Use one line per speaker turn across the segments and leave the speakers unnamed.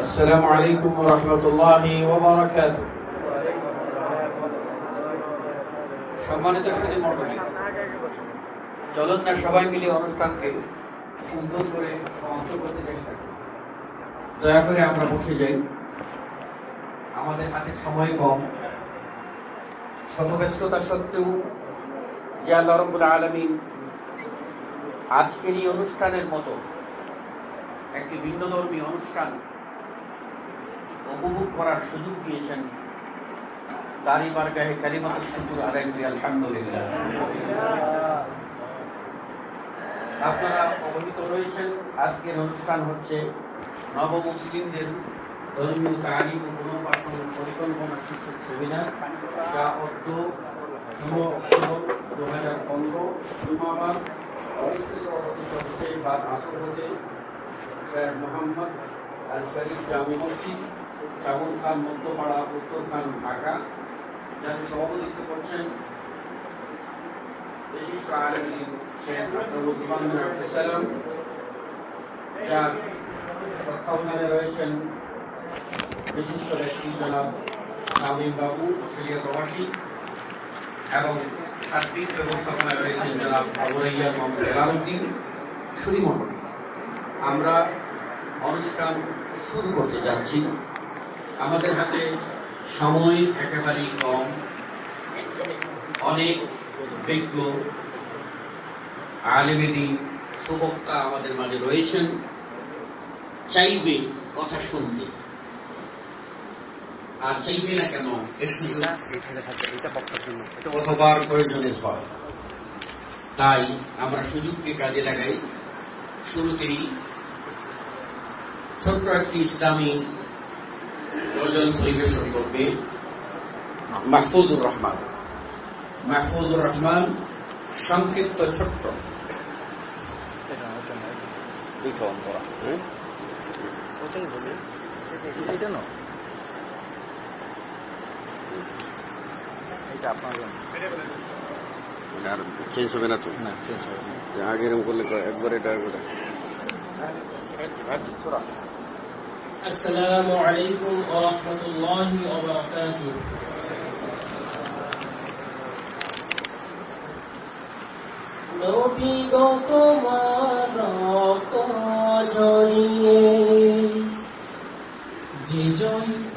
السلام عليكم ورحمة الله وبركاته সম্মানিত সুদী মণ্ডলী চলুন না সবাই মিলে অনুষ্ঠানকে সুন্দর করে সমাপ্ত করতে চেষ্টা করি দয়া করে আমরা বসে যাই আমাদের হাতে সময় কম শত ব্যস্ততা সত্ত্বেও যে আল্লাহ রব্বুল আলমী আজকের এই অনুষ্ঠানের মতো একটি ভিন্নধর্মী অনুষ্ঠান উপভোগ করার সুযোগ দিয়েছেন তারই বারগাহে কালিমাত শুকুর আদায় করি আলহামদুলিল্লাহ। আপনারা অবহিত রয়েছেন, আজকের অনুষ্ঠান হচ্ছে নব মুসলিমদের ধর্মীয় তালিম ও পুনর্বাসন পরিকল্পনা শীর্ষক সেমিনার, যা অর্থ দু হাজার রয়েছেন বিশিষ্ট ব্যক্তি জনাব শামীম বাবু অস্ট্রেলিয়া প্রবাসী এবং সার্বিক ব্যবস্থাপনায় রয়েছেন জনাব আবুরাইয়া মোহাম্মদ আমরা অনুষ্ঠান শুরু করতে যাচ্ছি। আমাদের হাতে সময় একেবারেই কম। অনেক বিজ্ঞ আলেমেদিন সুবক্তা আমাদের মাঝে রয়েছেন। চাইবে কথা শুনতে। আর চাইবে না কেন? এর সুযোগ কতবার প্রয়োজনের হয়। তাই আমরা সুযোগকে কাজে লাগাই। শুরুতেই ছোট্ট একটি ইসলামী গজল পরিবেশন করবে মাহফুজুর রহমান। মাহফুজুর রহমান সংক্ষিপ্ত ছোট্ট।
এটা আপনার জন্য
আর চেঞ্জ হবে না তো
না চেঞ্জ হবে না
আগে এরকম করলে একবার এটা একবার
السلام عليكم ورحمة الله وبركاته নবীগত মারক ঝরিয়ে যে জয়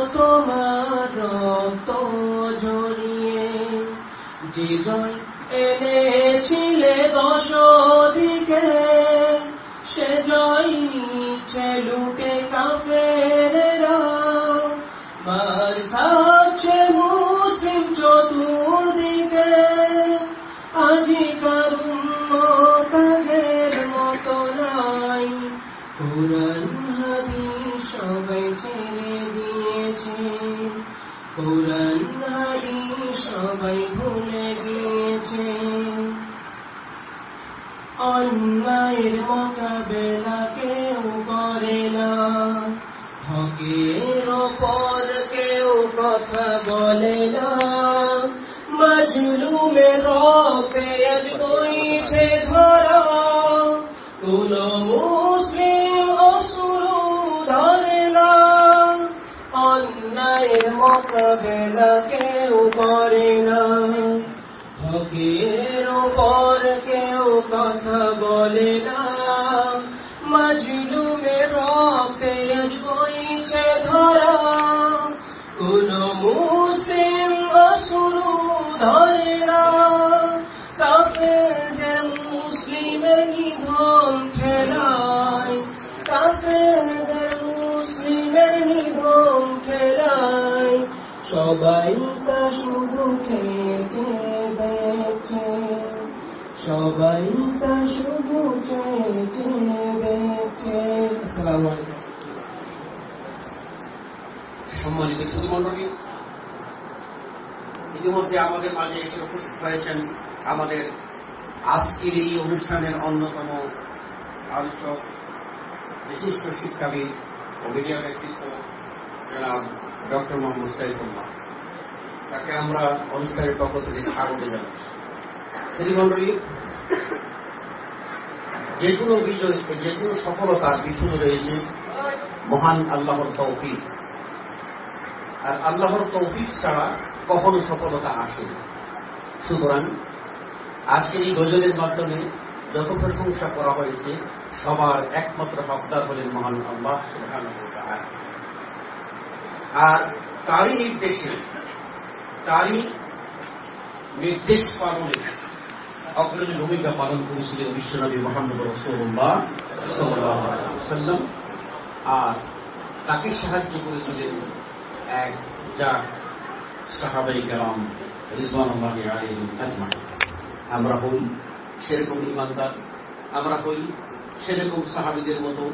নবীগত তো রক্ত জড়িয়ে জয় এনেছিলে দশ
que হয়েছেন আমাদের আজকের এই অনুষ্ঠানের অন্যতম আলোচক বিশিষ্ট শিক্ষাবিদ ও মিডিয়া ব্যক্তিত্ব জনাব ডক্টর মোহাম্মদ সাইফুল্লাহ তাকে আমরা অনুষ্ঠানের পক্ষ থেকে স্বাগত জানাচ্ছি। শ্রী মন্ডলী যে কোনো বিজয়, যে কোনো সফলতার পিছনে রয়েছে মহান আল্লাহর তৌফিক। আর আল্লাহর তৌফিক ছাড়া কখনো সফলতা আসে না। সুতরাং আজকের এই গজলের মাধ্যমে যত প্রশংসা করা হয়েছে, সবার একমাত্র হকদার হলেন মহান আল্লাহ তাআলা। আর তারই নির্দেশে, তারই নির্দেশ পালনে অগ্রণী ভূমিকা পালন করেছিলেন বিশ্বনবী মোহাম্মদ রসুল্লাহ সাল্লাম আর তাকে সাহায্য করেছিলেন এক যাক সাহাবাই কালাম রিজওয়ান আমরা হই সেরকম ইমানদার, আমরা হই সেরকম সাহাবিদের মতো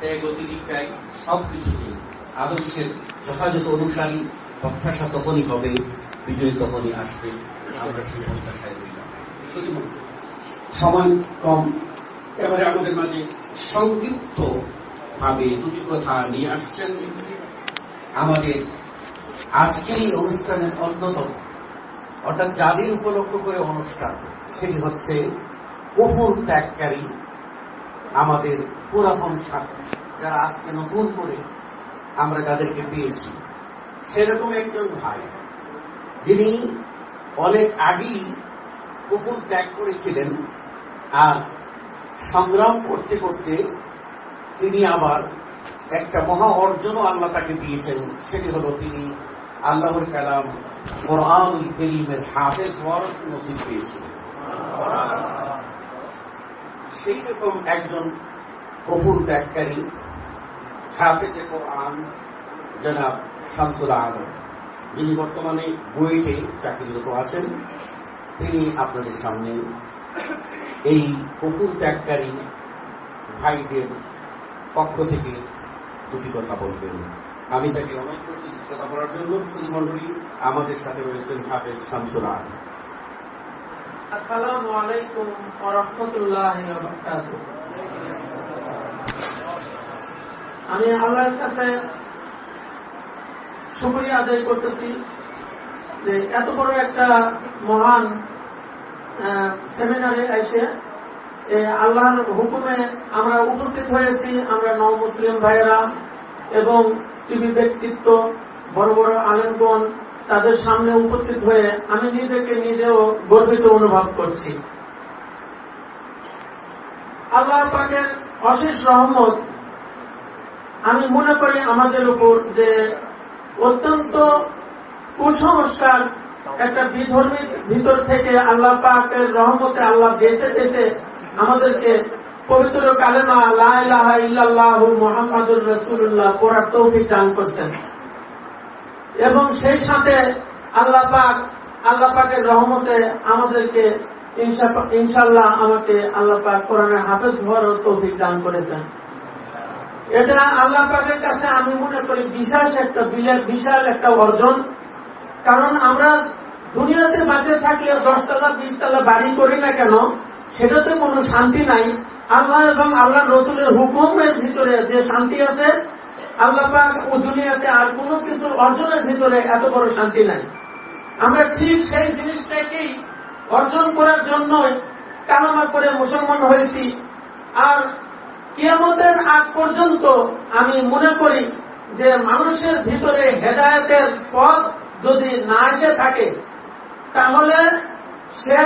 ত্যাগ অতিরিক্তায় সব কিছুতে আদর্শের যথাযথ অনুসারী প্রত্যাশা তখনই হবে, বিজয় তখনই আসবে, আমরা সেই প্রত্যাশায় রইলাম। সময় কম। এবারে আমাদের মাঝে সংক্ষিপ্ত ভাবে দুটি কথা নিয়ে আসছেন। আমাদের আজকের এই অনুষ্ঠানের অন্যতম অর্থাৎ যাদের উপলক্ষ করে অনুষ্ঠান, সেটি হচ্ছে কফুর ত্যাগকারী আমাদের পুরাতন সাথী, যারা আজকে নতুন করে আমরা যাদেরকে পেয়েছি। সেরকম একজন ভাই, যিনি অনেক আগেই কুকুর ত্যাগ করেছিলেন, আর সংগ্রাম করতে করতে তিনি আবার একটা মহা অর্জনও আল্লাহ তাকে দিয়েছেন, সেটি হল তিনি আল্লাহর কালাম কোরআনুল করিমের হাফেজ হওয়ার নসিব পেয়েছিলেন সেই রকম একজন কপুর হাফেজে কোরআন জনাব শামসুল যিনি বর্তমানে বুয়েটে চাকরিরত আছেন, তিনি আপনাদের সামনে এই কপুর ত্যাগকারী ভাইদের পক্ষ থেকে দুটি কথা বলবেন। আমি তাকে করছি দুটি কথা জন্য শ্রীমন্ডলী আমাদের সাথে রয়েছেন হাফেজ আলম
আসসালামু আলাইকুম রাহমাতুল্লাহি আমি আল্লাহর কাছে শুকরিয়া আদায় করতেছি যে এত বড় একটা মহান সেমিনারে এসে আল্লাহর হুকুমে আমরা উপস্থিত হয়েছি, আমরা নও মুসলিম ভাইয়েরা। এবং টিভি ব্যক্তিত্ব, বড় বড় আলেমগণ
তাদের সামনে উপস্থিত হয়ে আমি নিজেকে নিজেও গর্বিত অনুভব করছি। আল্লাহ পাকের অশেষ রহমত, আমি মনে করি আমাদের উপর যে অত্যন্ত কুসংস্কার একটা বিধর্মীর ভিতর থেকে আল্লাহ পাকের রহমতে আল্লাহ দেশে দেশে আমাদেরকে পবিত্র কালেমা লাহ ইল্লাহ মোহাম্মদুর রসুল্লাহ পড়ার তৌফিক দান করছেন। এবং সেই সাথে আল্লাহ পাক, আল্লাহ পাকের রহমতে আমাদেরকে ইনশাল্লাহ আমাকে আল্লাহ পাক কোরআনের হাফেজ হওয়ারও তৌফিক দান করেছেন। এটা আল্লাহ পাকের কাছে আমি মনে করি বিশেষ একটা বিশাল একটা অর্জন। কারণ আমরা দুনিয়াতে বাঁচে থাকলে দশতলা, বিশতলা বাড়ি করি না কেন, সেটাতে কোনো শান্তি নাই। আল্লাহ এবং আল্লাহ রসুলের হুকুমের ভিতরে যে শান্তি আছে, আল্লাহ ও দুনিয়াতে আর কোনো কিছুর অর্জনের ভিতরে এত বড় শান্তি নাই। আমরা ঠিক সেই জিনিসটাকেই অর্জন করার জন্যই কালামা করে মুসলমান হয়েছি। আর কিয়ামতের আগ পর্যন্ত আমি মনে করি যে মানুষের ভিতরে হেদায়তের পথ যদি না এসে থাকে, তাহলে সে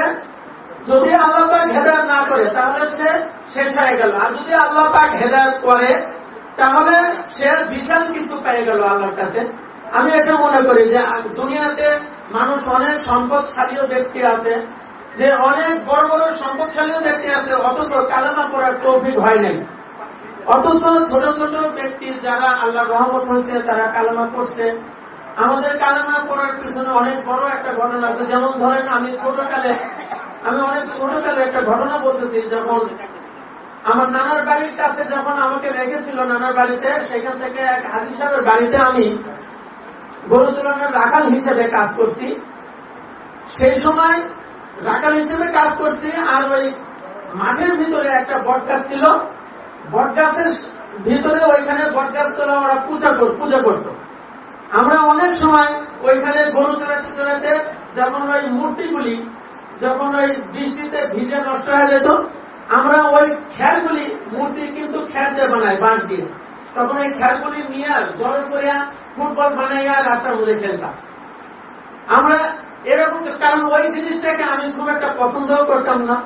যদি আল্লাহ হেদায়ত না করে, তাহলে সে শেষ হয়ে গেল। আর যদি আল্লাহ পাক হেদায়ত করে, তাহলে সে বিশাল কিছু পেয়ে গেল আল্লাহর কাছে। আমি এটা মনে করি যে দুনিয়াতে মানুষ অনেক সম্পদশালীও ব্যক্তি আছে, যে অনেক বড় বড় সম্পদশালীও ব্যক্তি আছে, অথচ কালামা পড়ার তৌফিক হয় নাই। অথচ ছোট ছোট ব্যক্তি যারা আল্লাহ রহমত হয়েছে, তারা কালামা করছে আমাদের কালামা পড়ার পিছনে অনেক বড় একটা ঘটনা আছে। যেমন ধরেন, আমি ছোটকালে, আমি অনেক ছোটকালে একটা ঘটনা বলতেছি। যখন আমার নানার বাড়ির কাছে যখন আমাকে রেখেছিল নানার বাড়িতে, সেখান থেকে এক হাজি সাহেবের বাড়িতে আমি গরু চলানোর রাখাল হিসেবে কাজ করছি। সেই সময় রাখাল হিসেবে কাজ করছি আর ওই মাঠের ভিতরে একটা বট গাছ ছিল। বট গাছের ভিতরে ওইখানে বট গাছ ছিল, ওরা পূজা কর- পূজা করত। আমরা অনেক সময় ওইখানে গরু চড়াতে চড়াতে যখন ওই মূর্তিগুলি, যখন ওই বৃষ্টিতে ভিজে নষ্ট হয়ে যেত আমরা ওই খ্যারগুলি মূর্তি কিন্তু খ্যার দিয়ে বানাই বাঁশ দিয়ে। তখন এই খ্যারগুলি নিয়ে জল করিয়া ফুটবল বানাইয়া রাস্তার মধ্যে খেলতাম। আমরা এরকম কারণ ওই জিনিসটাকে আমি খুব একটা পছন্দও করতাম না।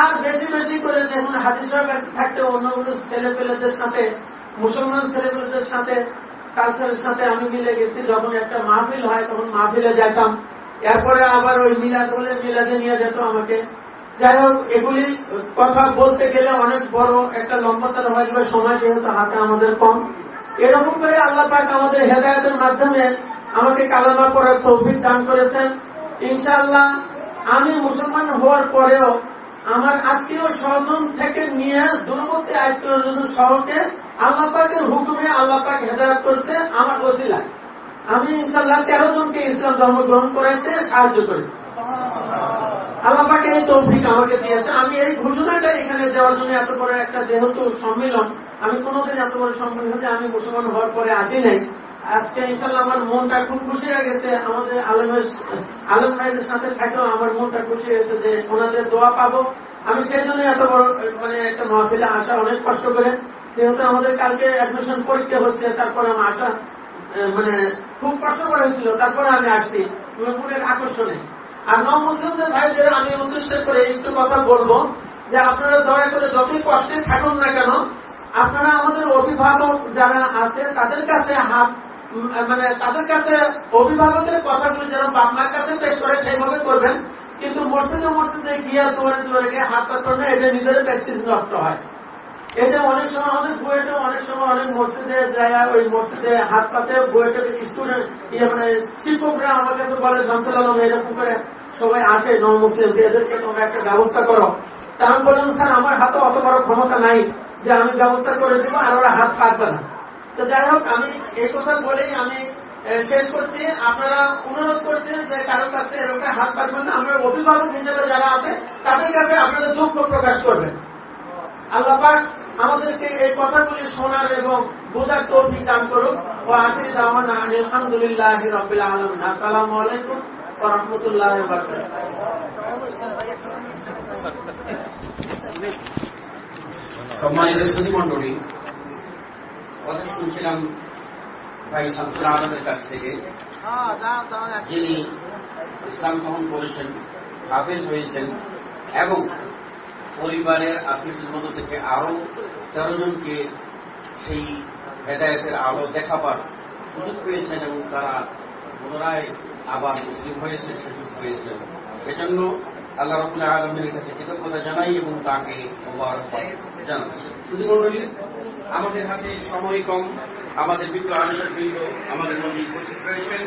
আর বেশি বেশি করে যখন হাজির থাকতে অন্য অন্য ছেলে পেলেদের সাথে, মুসলমান ছেলে পেলেদের সাথে কালচারের সাথে আমি মিলে গেছি। যখন একটা মাহফিল হয়, তখন মাহফিলে যেতাম এরপরে আবার ওই মিলাদ হলে মিলাদে নিয়ে যেত আমাকে। যাই হোক, এগুলি কথা বলতে গেলে অনেক বড় একটা লম্বা চালা হয়ে যাবে সময় যেহেতু হাতে আমাদের কম। এরকম করে আল্লাহ পাক আমাদের হেদায়তের মাধ্যমে আমাকে কালামা পড়ার তৌফিক দান করেছেন। ইনশাআল্লাহ, আমি মুসলমান হওয়ার পরেও আমার আত্মীয় স্বজন থেকে নিয়ে দূরবর্তী আত্মীয় স্বজন সহকে আল্লাহ পাকের হুকুমে আল্লাহ পাক হেদায়ত করছে, আমার ওসিলায়। আমি ইনশাল্লাহ তেরো জনকে ইসলাম ধর্ম গ্রহণ করাইতে সাহায্য করেছি। আল্লাহ পাকে এই তৌফিক আমাকে দিয়েছে। আমি এই ঘোষণাটা এখানে দেওয়ার জন্য এত বড় একটা যেহেতু সম্মিলন, আমি কোনোদিন এত বড় সম্মিলনে আমি মুসলমান হওয়ার পরে আসি নাই। আজকে ইনশাল্লাহ আমার মনটা খুব খুশি হয়ে গেছে। আমাদের আলমের আলম ভাইদের সাথে থাকলেও আমার মনটা খুশি হয়েছে যে ওনাদের দোয়া পাবো। আমি সেই জন্য এত বড় মানে একটা মহফিলে আসা অনেক কষ্ট করে। যেহেতু আমাদের কালকে অ্যাডমিশন পরীক্ষা হচ্ছে, তারপরে আমার আসা মানে খুব কষ্ট করে হয়েছিল তারপরে আমি আসছি মনের আকর্ষণে। আর নন মুসলিমদের ভাইদের আমি উদ্দেশ্য করে একটু কথা বলব যে আপনারা দয়া করে যতই কষ্টে থাকুন না কেন, আপনারা আমাদের অভিভাবক যারা আছে, তাদের কাছে হাত মানে তাদের কাছে অভিভাবকের কথাগুলো যেন বাপ মার কাছে পেশ করে সেইভাবে করবেন। কিন্তু মসজিদে মসজিদে গিয়া দুয়ারে গিয়ে হাত পাত করলে এটা নিজের প্রেস্টিজ নষ্ট হয়। এটা অনেক সময় আমাদের বুয়েটে অনেক সময় অনেক মসজিদে যায়, ওই মসজিদে হাত পাতে বুয়েটের স্টুডেন্ট ইয়ে মানে শিক্ষকরা আমার কাছে বলে, শামসুল এরকম করে সবাই আসে নন মুসলিম এদেরকে তোমরা একটা ব্যবস্থা করো। তা আমি বললাম, স্যার, আমার হাতে অত বড় ক্ষমতা নাই যে আমি ব্যবস্থা করে দিব আর ওরা হাত পাতবে না। তো যাই হোক, আমি এই কথা বলেই আমি শেষ করছি। আপনারা অনুরোধ করছেন যে কারও কাছে এরকম হাত পাতবেন না। আমার অভিভাবক হিসেবে যারা আছে, তাদের কাছে আপনাদের দুঃখ প্রকাশ করবেন। আল্লাহ পাক আমাদেরকে এই কথাগুলি শোনার এবং বোঝার তৌফিক দান করুক। ও আখিরি দাওয়ানা আলহামদুলিল্লাহ রাব্বিল আলামিন। আসসালামু আলাইকুম রাহমাতুল্লাহি
সম্মানিত মন্ডলী কথা শুনছিলাম ভাই শামসুল আলমের কাছ থেকে, যিনি ইসলাম গ্রহণ করেছেন, হাফেজ হয়েছেন, এবং পরিবারের আত্মীয় মধ্য থেকে আরও তেরো জনকে সেই হেদায়তের আলো দেখাবার সুযোগ পেয়েছেন এবং তারা পুনরায় আবার মুসলিম হয়েছে, সুযোগ পেয়েছেন সেজন্য আল্লাহ রবুল্লাহ আলমের কাছে কৃতজ্ঞতা জানাই এবং তাকে জানাচ্ছি শুধু মন্ডলী আমাদের হাতে সময় কম, আমাদের বিজ্ঞ আলোচকবৃন্দ আমাদের মধ্যে উপস্থিত রয়েছেন।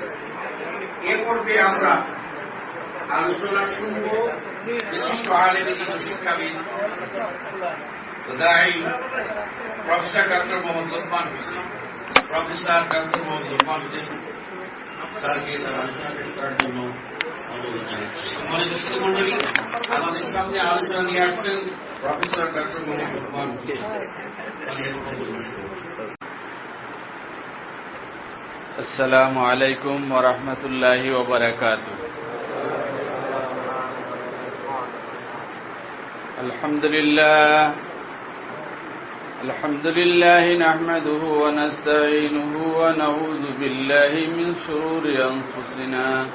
এ পর্বে আমরা আলোচনা শুনব বিশিষ্ট আলেমিক শিক্ষাবিদ দায়ী professor doctor Mohammad Lokman Hossain professor doctor Mohammad Lokman Hossain স্যারকে তার আলোচনা পেশ করার জন্য অনুরোধ জানাচ্ছি সম্মানিত শুধু মন্ডলী আমাদের সামনে আলোচনা নিয়ে আসবেন প্রফেসর ডক্টর মোহাম্মদ লোকমান হোসেন তাদের বক্তব্য শুরু করুন।
السلام عليكم ورحمة الله وبركاته الحمد لله. الحمد لله نحمده ونستعينه ونعوذ بالله من شرور أنفسنا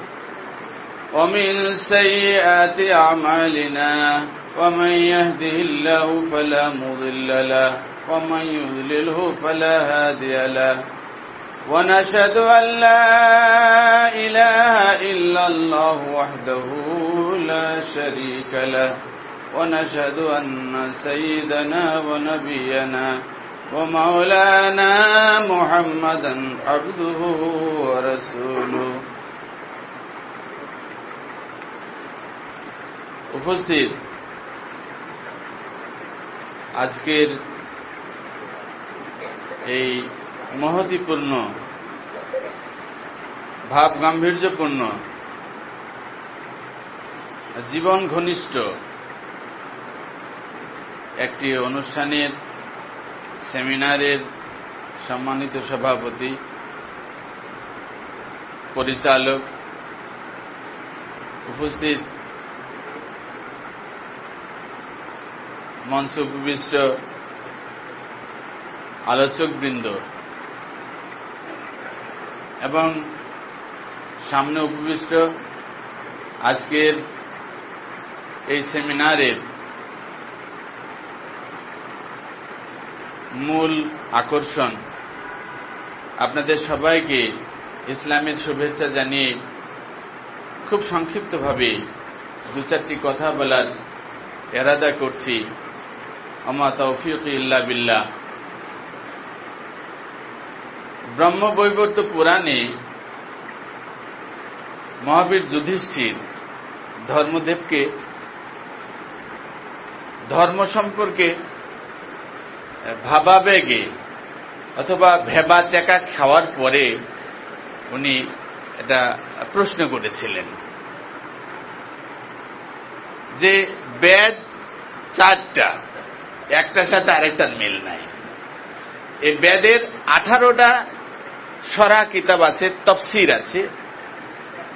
ومن سيئات أعمالنا. ومن يهده الله فلا مضل له ومن يضلله فلا هادي له. ونشهد أن لا إله إلا الله وحده لا شريك له. ونشهد أن سيدنا ونبينا ومولانا محمدا عبده ورسوله উপস্থিত আজকের এই মহতিপূর্ণ ভাব গাম্ভীর্যপূর্ণ জীবন ঘনিষ্ঠ একটি অনুষ্ঠানের, সেমিনারের সম্মানিত সভাপতি, পরিচালক উপস্থিত মঞ্চ উপবিষ্ট আলোচকবৃন্দ এবং সামনে উপবিষ্ট আজকের এই সেমিনারের মূল আকর্ষণ। আপনাদের সবাইকে ইসলামের শুভেচ্ছা জানিয়ে খুব সংক্ষিপ্তভাবে দু চারটি কথা বলার এরাদা করছি। আমা তৌফিক ইল্লা বিল্লাহ। ব্রহ্মবৈবর্ত পুরাণে মহাবীর যুধিষ্ঠির ধর্মদেবকে ধর্ম সম্পর্কে ভাবাবেগে অথবা ভেবা চেকা খাওয়ার পরে উনি এটা প্রশ্ন করেছিলেন। যে বেদ চারটা, একটার সাথে আরেকটার মিল নাই। এই বেদের আঠারোটা সরা কিতাব আছে, তফসির আছে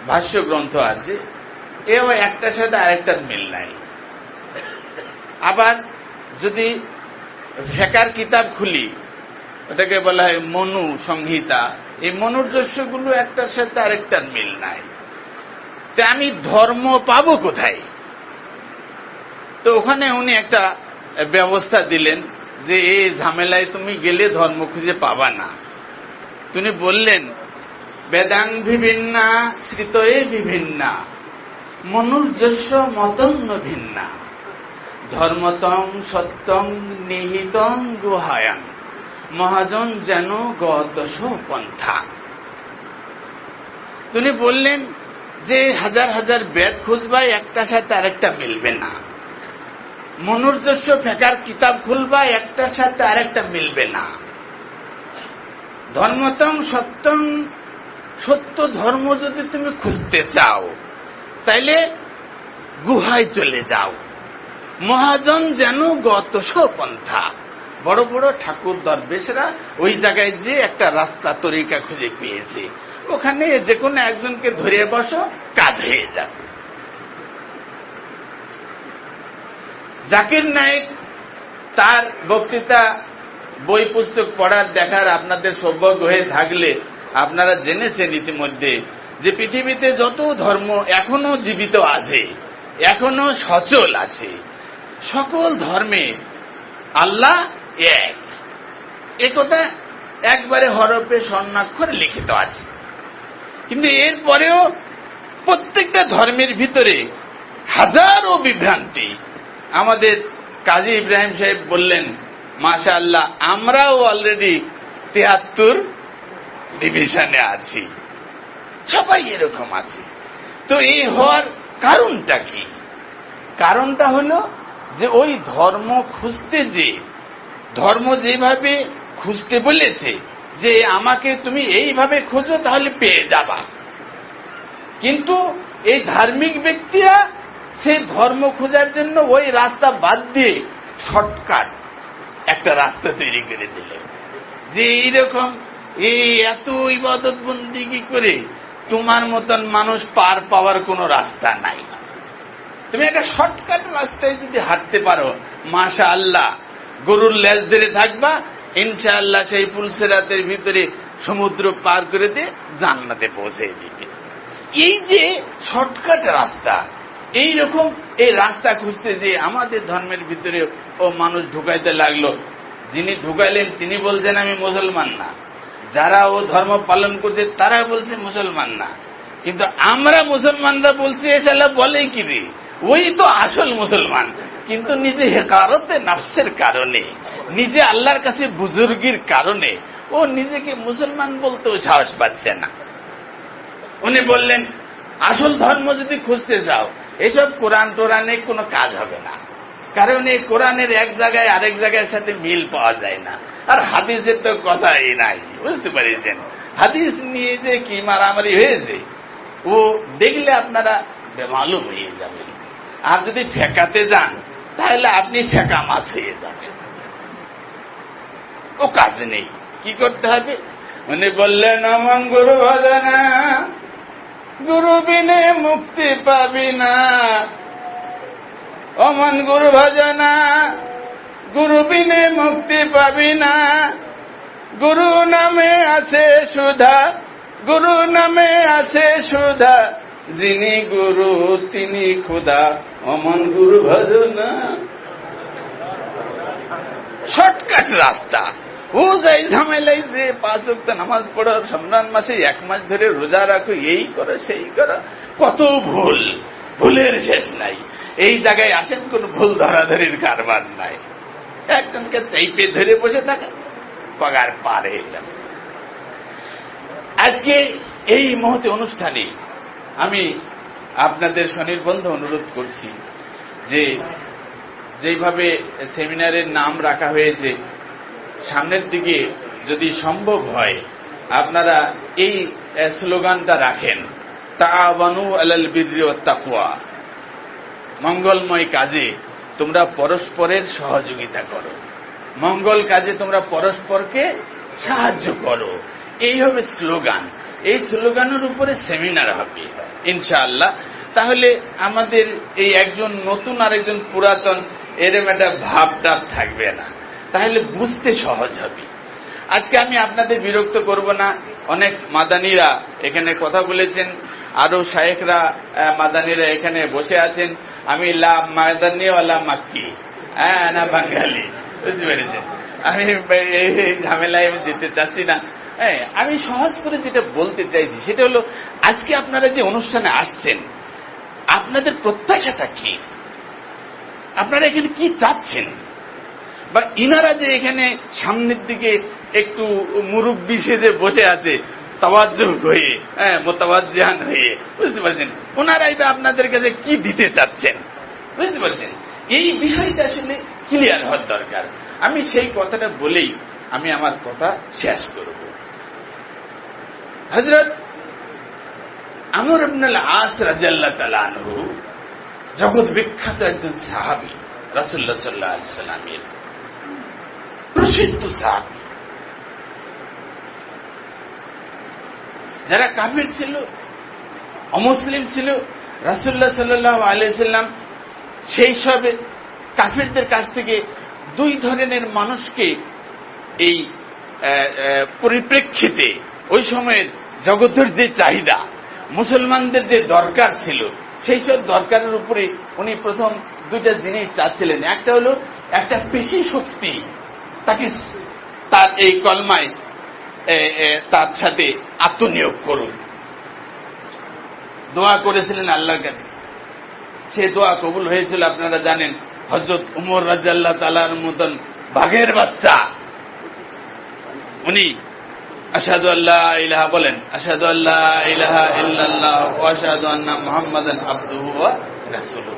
ভাষ্য গ্রন্থ আছে, এও একটার সাথে আরেকটার মিল নাই। আবার যদি ফেকার কিতাব খুলি। ওটাকে বলা হয় মনু সংহিতা। এই মনুর যস্যগুলো একটার সাথে আরেকটার মিল নাই। তা আমি ধর্ম পাবো কোথায়? তো ওখানে উনি একটা ব্যবস্থা দিলেন যে এই ঝামেলায় তুমি গেলে ধর্ম খুঁজে পাবা না। তিনি বললেন বেদাং বিভিন্না শ্রিতয়ে বিভিন্না মনুর্যস্য মতন্য ভিন্না। ধর্মতং সত্যং নিহিতং গুহায়াং মহাজন যেন গতস পন্থা। তিনি বললেন যে হাজার হাজার বেদ খুঁজবা একটা সাথে আরেকটা মিলবে না। মনুর্যস্য ফেকার কিতাব খুলবা একটার সাথে আরেকটা মিলবে না। ধর্মতম, সত্যম, সত্য ধর্ম যদি তুমি খুঁজতে চাও, তাইলে গুহায় চলে যাও। মহাজন যেন গত পন্থা বড় বড় ঠাকুর দরবেশরা ওই জায়গায় যে একটা রাস্তা, তরিকা খুঁজে পেয়েছে। ওখানে যে কোনো একজনকে ধরে বসো, কাজ হয়ে যাবে। জাকির নায়েক তার বক্তৃতা, বই পুস্তক পড়ার দেখার আপনাদের সৌভাগ্য হয়ে থাকলে আপনারা জেনেছেন ইতিমধ্যে যে পৃথিবীতে যত ধর্ম এখনও জীবিত আছে, এখনও সচল আছে। সকল ধর্মে আল্লাহ এক। একথা একবারে হরপে স্বর্ণাক্ষরে লিখিত আছে। কিন্তু এরপরেও প্রত্যেকটা ধর্মের ভিতরে হাজারো বিভ্রান্তি। আমাদের কাজী ইব্রাহিম সাহেব বললেন মাশা আল্লাহ আমরাও অলরেডি তেহাত্তর ডিভিশনে আছি। সবাই এরকম আছে। তো এই হওয়ার কারণটা কি? কারণটা হলো যে ওই ধর্ম খুঁজতে যে, ধর্ম যেভাবে খুঁজতে বলেছে, যে আমাকে তুমি এইভাবে খোঁজো তাহলে পেয়ে যাবা। কিন্তু এই ধার্মিক ব্যক্তিরা সেই ধর্ম খোঁজার জন্য ওই রাস্তা বাদ দিয়ে শর্টকাট একটা রাস্তা তৈরি করে দিল। যে এইরকম এই এত ইবাদত বন্দি কি করে? তোমার মতন মানুষ পার পাওয়ার কোনো রাস্তা নাই। তুমি একটা শর্টকাট রাস্তায় যদি হাঁটতে পারো মাশা আল্লাহ গরুর লেজ ধরে থাকবা, ইনশাআল্লাহ সেই ফুলসেরাতের ভিতরে সমুদ্র পার করে দিয়ে জান্নাতে পৌঁছে দিবে। এই যে শর্টকাট রাস্তা এই রকম এই রাস্তা খুঁজতে যে আমাদের ধর্মের ভিতরে ও মানুষ ঢুকাইতে লাগল, যিনি ঢুকাইলেন তিনি বলছেন, আমি মুসলমান না। যারা ও ধর্ম পালন করছে, তারা বলছে, মুসলমান না। কিন্তু আমরা মুসলমানরা বলছি এসালা বলে কি রে? ওই তো আসল মুসলমান। কিন্তু নিজে হেকারতে নাফসের কারণে, নিজে আল্লাহর কাছে বুজুর্গির কারণে, ও নিজেকে মুসলমান বলতেও সাহস পাচ্ছে না। উনি বললেন, আসল ধর্ম যদি খুঁজতে যাও, এসব কোরআন টোরানে কোনো কাজ হবে না। কারণ এই কোরআনের এক জায়গায় আরেক জায়গার সাথে মিল পাওয়া যায় না। আর হাদিসের তো কথাই নাই, বুঝতে পারিছেন? হাদিস নিয়ে যে কি মারামারি হয়েছে, ও দেখলে আপনারা বেমালুম হয়ে যাবেন। আর যদি ফেকাতে যান, তাহলে আপনি ফেকা মাছ হয়ে যাবেন। ও কাজ নেই। কি করতে হবে? উনি বললেন, অমন গুরু ভজনা, গুরু বিনে মুক্তি পাবি না। অমন গুরু ভজনা, গুরু বিনে মুক্তি পাবি না। গুরু নামে আছে সুধা, গুরু নামে আছে সুধা, যিনি গুরু, তিনি খুদা। অমন গুরু ভজনা শর্টকাট রাস্তা। ও যাই ঝামেলাই যে পাঁচ অক্ট নামাজ পড়ো, রমজান মাসে এক মাস ধরে রোজা রাখো, এই করো, সেই করো, কত ভুল। ভুলের শেষ নাই। এই জায়গায় আসেন, কোন ভুল ধরাধরির কারবার নাই। একজনকে চাইপে ধরে বসে থাকে, পগার পার হয়ে যাবে আজকে এই মুহূর্তে অনুষ্ঠানে আমি আপনাদের স্বনির্বন্ধ অনুরোধ করছি যে যেভাবে সেমিনারের নাম রাখা হয়েছে, সামনের দিকে যদি সম্ভব হয়, আপনারা এই স্লোগানটা রাখেন তাআবানু আলাল বিদ্রি তাকুয়া মঙ্গলময় কাজে তোমরা পরস্পরের সহযোগিতা করো। মঙ্গল কাজে তোমরা পরস্পরকে সাহায্য করো। এই হবে স্লোগান। এই স্লোগানের উপরে সেমিনার হবে, ইনশাআল্লাহ। তাহলে আমাদের এই একজন নতুন আর একজন পুরাতন, এরম একটা ভাব টাব থাকবে না। তাহলে বুঝতে সহজ হবে। আজকে আমি আপনাদের বিরক্ত করব না। অনেক মাদানিরা এখানে কথা বলেছেন। আরও শায়েখরা মাদানিরা এখানে বসে আছেন। আমি লা মাদানি ওয়ালা মাক্কি। হ্যাঁ না বাঙালি। বুঝতে পেরেছেন। আমি এই ঝামেলায় আমি যেতে চাচ্ছি না। হ্যাঁ আমি সহজ করে যেটা বলতে চাইছি, সেটা হলো, আজকে আপনারা যে অনুষ্ঠানে আসছেন, আপনাদের প্রত্যাশাটা কি? আপনারা এখানে কি চাচ্ছেন? বা ইনারা যে এখানে সামনের দিকে একটু মুরব্বী সেজে বসে আছে তাওয়াজ্জু হয়ে হ্যাঁ মোতাবাজ্জান হয়ে, বুঝতে পারছেন? ওনারাই বা আপনাদের কাছে কি দিতে চাচ্ছেন? বুঝতে পারছেন? এই বিষয়টা আসলে ক্লিয়ার হওয়ার দরকার। আমি সেই কথাটা বলেই আমি আমার কথা শেষ করব। হজরত আমর আবনুল আস রাজাল্লাহ তালানহু জগৎ বিখ্যাত একজন সাহাবি রাসুল্লাহ সাল্লাহ সাল্লামের প্রসিদ্ধ সাহাবি। যারা কাফির ছিল, অমুসলিম ছিল রাসুল্লাহ সাল্লাহ আলিয়াল্লাম সেই সব কাফিরদের কাছ থেকে দুই ধরনের মানুষকে এই পরিপ্রেক্ষিতে ওই সময়ের জগতের যে চাহিদা, মুসলমানদের যে দরকার ছিল, সেই সব দরকারের উপরে উনি প্রথম দুইটা জিনিস চাচ্ছিলেন। একটা হলো, একটা পেশি শক্তি তাকে তার এই কলমায় তার সাথে আত্মনিয়োগ করুন। দোয়া করেছিলেন আল্লাহর কাছে। সে দোয়া কবুল হয়েছিল, আপনারা জানেন হজরত উমর রাজাল্লাহ তালার মতন বাঘের বাচ্চা। উনি আসাদু আল্লাহ ইলাহা বলেন আসাদু আল্লাহ ইলাহা ইল্লাল্লাহ ও আসাদু আন্না মুহাম্মাদান আবদুহু ওয়া রাসূলুহু।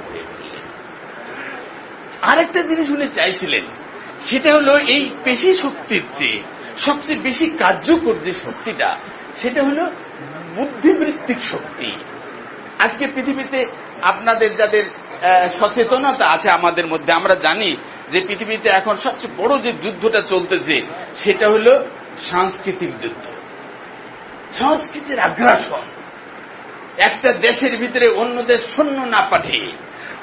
আরেকটা জিনিস উনি চাইছিলেন, সেটা হলো এই পেশি শক্তির চেয়ে সবচেয়ে বেশি কার্যকর যে শক্তিটা, সেটা হলো বুদ্ধিবৃত্তিক শক্তি। আজকে পৃথিবীতে আপনাদের যাদের সচেতনতা আছে আমাদের মধ্যে, আমরা জানি যে পৃথিবীতে এখন সবচেয়ে বড় যে যুদ্ধটা চলতেছে, সেটা হলো সাংস্কৃতিক যুদ্ধ। সংস্কৃতির আগ্রাসন। একটা দেশের ভিতরে অন্য দেশ সৈন্য না পাঠিয়ে,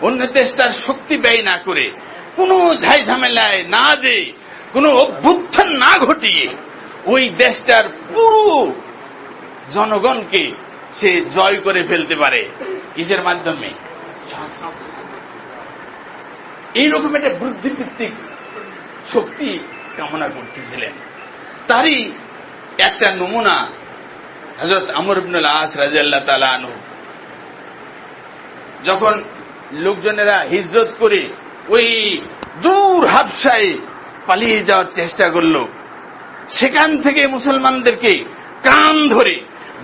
অন্য দেশ তার শক্তি ব্যয় না করে, কোনো ঝাই ঝামেলায় না যে কোনো অভ্যুত্থান না ঘটিয়ে, ওই দেশটার পুরো জনগণকে সে জয় করে ফেলতে পারে। কিসের মাধ্যমে? এইরকম একটা বুদ্ধিভিত্তিক শক্তি কামনা করতেছিলেন। তারই একটা নমুনা হজরত আমর ইবনুল আস রাজিয়াল্লাহ তালা আনহু। যখন লোকজনেরা হিজরত করে ওই দূর হাবসায় পালিয়ে যাওয়ার চেষ্টা করল, সেখান থেকে মুসলমানদেরকে কান ধরে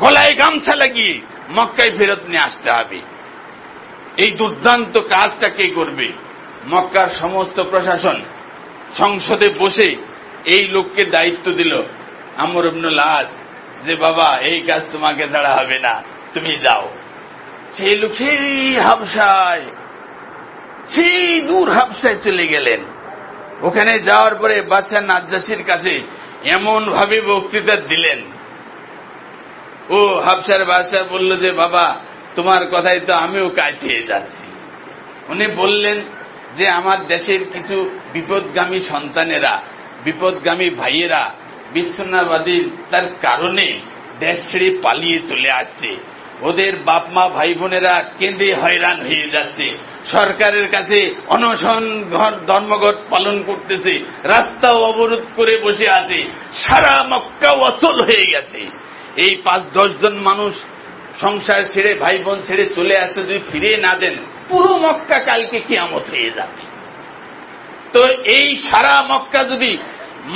গলায় গামছা লাগিয়ে মক্কায় ফেরত নিয়ে আসতে হবে। এই দুর্দান্ত কাজটা কে করবে? মক্কার সমস্ত প্রশাসন সংসদে বসে এই লোককে দায়িত্ব দিল আমর ইবনুল আস যে, বাবা, এই কাজ তোমাকে ছাড়া হবে না, তুমি যাও। সেই লোক সেই হাবসায় সেই দূর হাবসায় চলে গেলেন। ওখানে যাওয়ার পরে বাদশাহ নাজ্জাসির কাছে এমন ভাবে বক্তৃতা দিলেন। ও হাবসার বাদশাহ বলল যে, বাবা, তোমার কথাই তো আমিও কাটিয়ে যাচ্ছি। উনি বললেন যে, আমার দেশের কিছু বিপদগামী সন্তানেরা বিপদগামী ভাইয়েরা বিচ্ছন্নবাদী তার কারণে দেশ ছেড়ে পালিয়ে চলে আসছে। ওদের বাপ মা ভাই বোনেরা কেঁদে হয়রান হয়ে যাচ্ছে। সরকারের কাছে অনশন ঘর, ধর্মঘট পালন করতেছে। রাস্তাও অবরোধ করে বসে আছে। সারা মক্কা অচল হয়ে গেছে। এই পাঁচ, দশ জন মানুষ সংসার ছেড়ে ভাই বোন ছেড়ে চলে আসছে। যদি ফিরে না দেন, পুরো মক্কা কালকে কিয়ামত হয়ে যাবে। তো এই সারা মক্কা যদি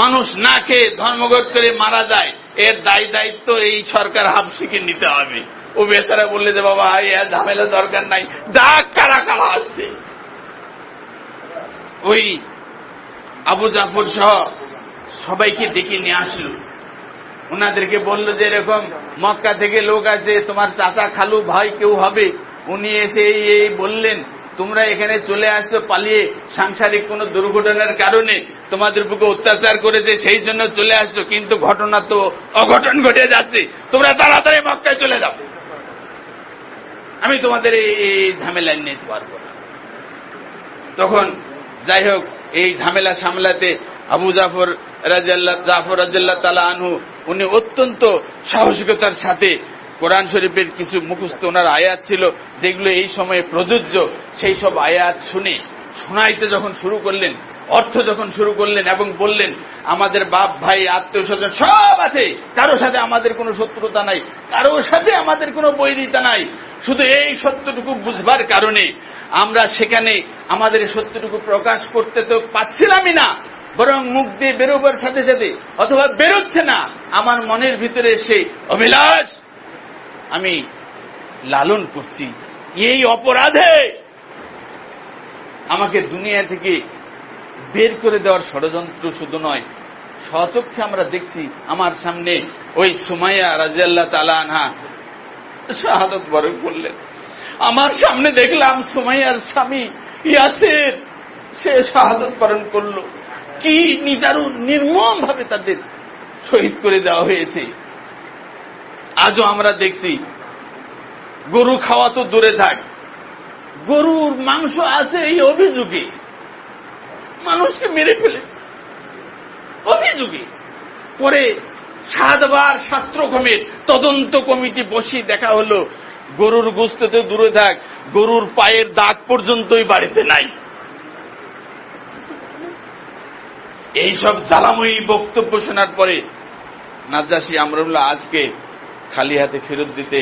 মানুষ না খেয়ে ধর্মঘট করে মারা যায়, এর দায় দায়িত্ব এই সরকার হাফসিকে নিতে হবে। ও বেচারা বললে যে, বাবা, এই ঝামেলা দরকার নাই। যা কারা কারা আসছে ওই আবু জাফর সহ সবাইকে ডেকে নিয়ে আসলো। ওনাদেরকে বলল যে, এরকম মক্কা থেকে লোক আছে তোমার চাচা খালু ভাই কেউ হবে? উনি এসে এই বললেন তোমরা এখানে চলে আসছো পালিয়ে সাংসারিক কোন দুর্ঘটনার কারণে তোমাদের বুকে অত্যাচার করেছে, সেই জন্য চলে আসছো কিন্তু ঘটনা তো অঘটন ঘটে যাচ্ছে। তোমরা তাড়াতাড়ি মক্কায় চলে যাও। আমি তোমাদের এই ঝামেলায় নিতে পারব তখন যাই হোক, এই ঝামেলা সামলাতে আবু জাফর রাজাল্লাহ জাফর রাজাল্লাহ তালা আনহু, উনি অত্যন্ত সাহসিকতার সাথে কোরআন শরীফের কিছু মুখস্থ ওনার আয়াত ছিল, যেগুলো এই সময়ে প্রযোজ্য, সেই সব আয়াত শুনে, শোনাইতে যখন শুরু করলেন, অর্থ যখন শুরু করলেন এবং বললেন, আমাদের বাপ, ভাই আত্মীয় স্বজন সব আছে, কারও সাথে আমাদের কোনো শত্রুতা নাই, কারও সাথে আমাদের কোনো বৈরিতা নাই। শুধু এই সত্যটুকু বুঝবার কারণে আমরা সেখানে আমাদের সত্যটুকু প্রকাশ করতে তো পাচ্ছিলামই না, বরং মুখ দিয়ে বেরোবার সাথে সাথে অথবা বেরোচ্ছে না, আমার মনের ভিতরে সে অভিলাষ আমি লালন করছি। এই অপরাধে আমাকে দুনিয়া থেকে বের করে দেওয়ার ষড়যন্ত্র শুধু নয় সচক্ষে আমরা দেখছি আমার সামনে ওই সুমাইয়া রাজিয়াল্লাহ তালা আনহা শাহাদত বরণ করলেন। আমার সামনে দেখলাম সুমাইয়ার স্বামী ইয়াসের, সে শাহাদত বরণ করল। কি নিদারুণ নির্মম ভাবে তাদের শহীদ করে দেওয়া হয়েছে। আজও আমরা দেখছি, গরু খাওয়া তো দূরে থাক। গরুর মাংস আছে এই অভিযোগে। মানুষকে মেরে ফেলেছে। অভিযোগে। পরে সাতবার ছাত্রকমের তদন্ত কমিটি বসি দেখা হলো, গরুর গোস্ততে দূরে থাক, গরুর পায়ের দাগ পর্যন্তই বাড়িতে নাই। এইসব জ্বালাময়ী বক্তব্য শোনার পরে নাজ্জাসী আমরুল্লাহ আজকে খালি হাতে ফেরত দিতে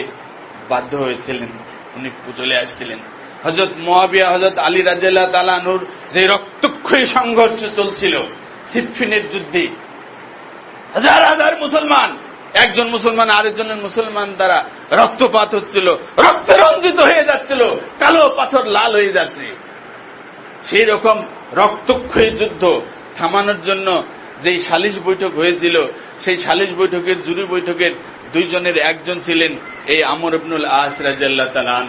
বাধ্য হয়েছিলেন। উনি চলে আসছিলেন। হজরত মোয়াবিয়া হজরত আলী রাজিয়াল্লাহ তালানুর যে রক্তক্ষয়ী সংঘর্ষ চলছিল সিফিনের যুদ্ধে হাজার হাজার মুসলমান, একজন মুসলমান আরেকজনের মুসলমান দ্বারা রক্তপাত হচ্ছিল, রক্তে রঞ্জিত হয়ে যাচ্ছিল, কালো পাথর লাল হয়ে যাচ্ছে। সেই রকম রক্তক্ষয়ী যুদ্ধ থামানোর জন্য যেই সালিশ বৈঠক হয়েছিল, সেই সালিশ বৈঠকের, জুরি বৈঠকের দুইজনের একজন ছিলেন এই আমর ইবনুল আস রাজিয়াল্লাহ তালান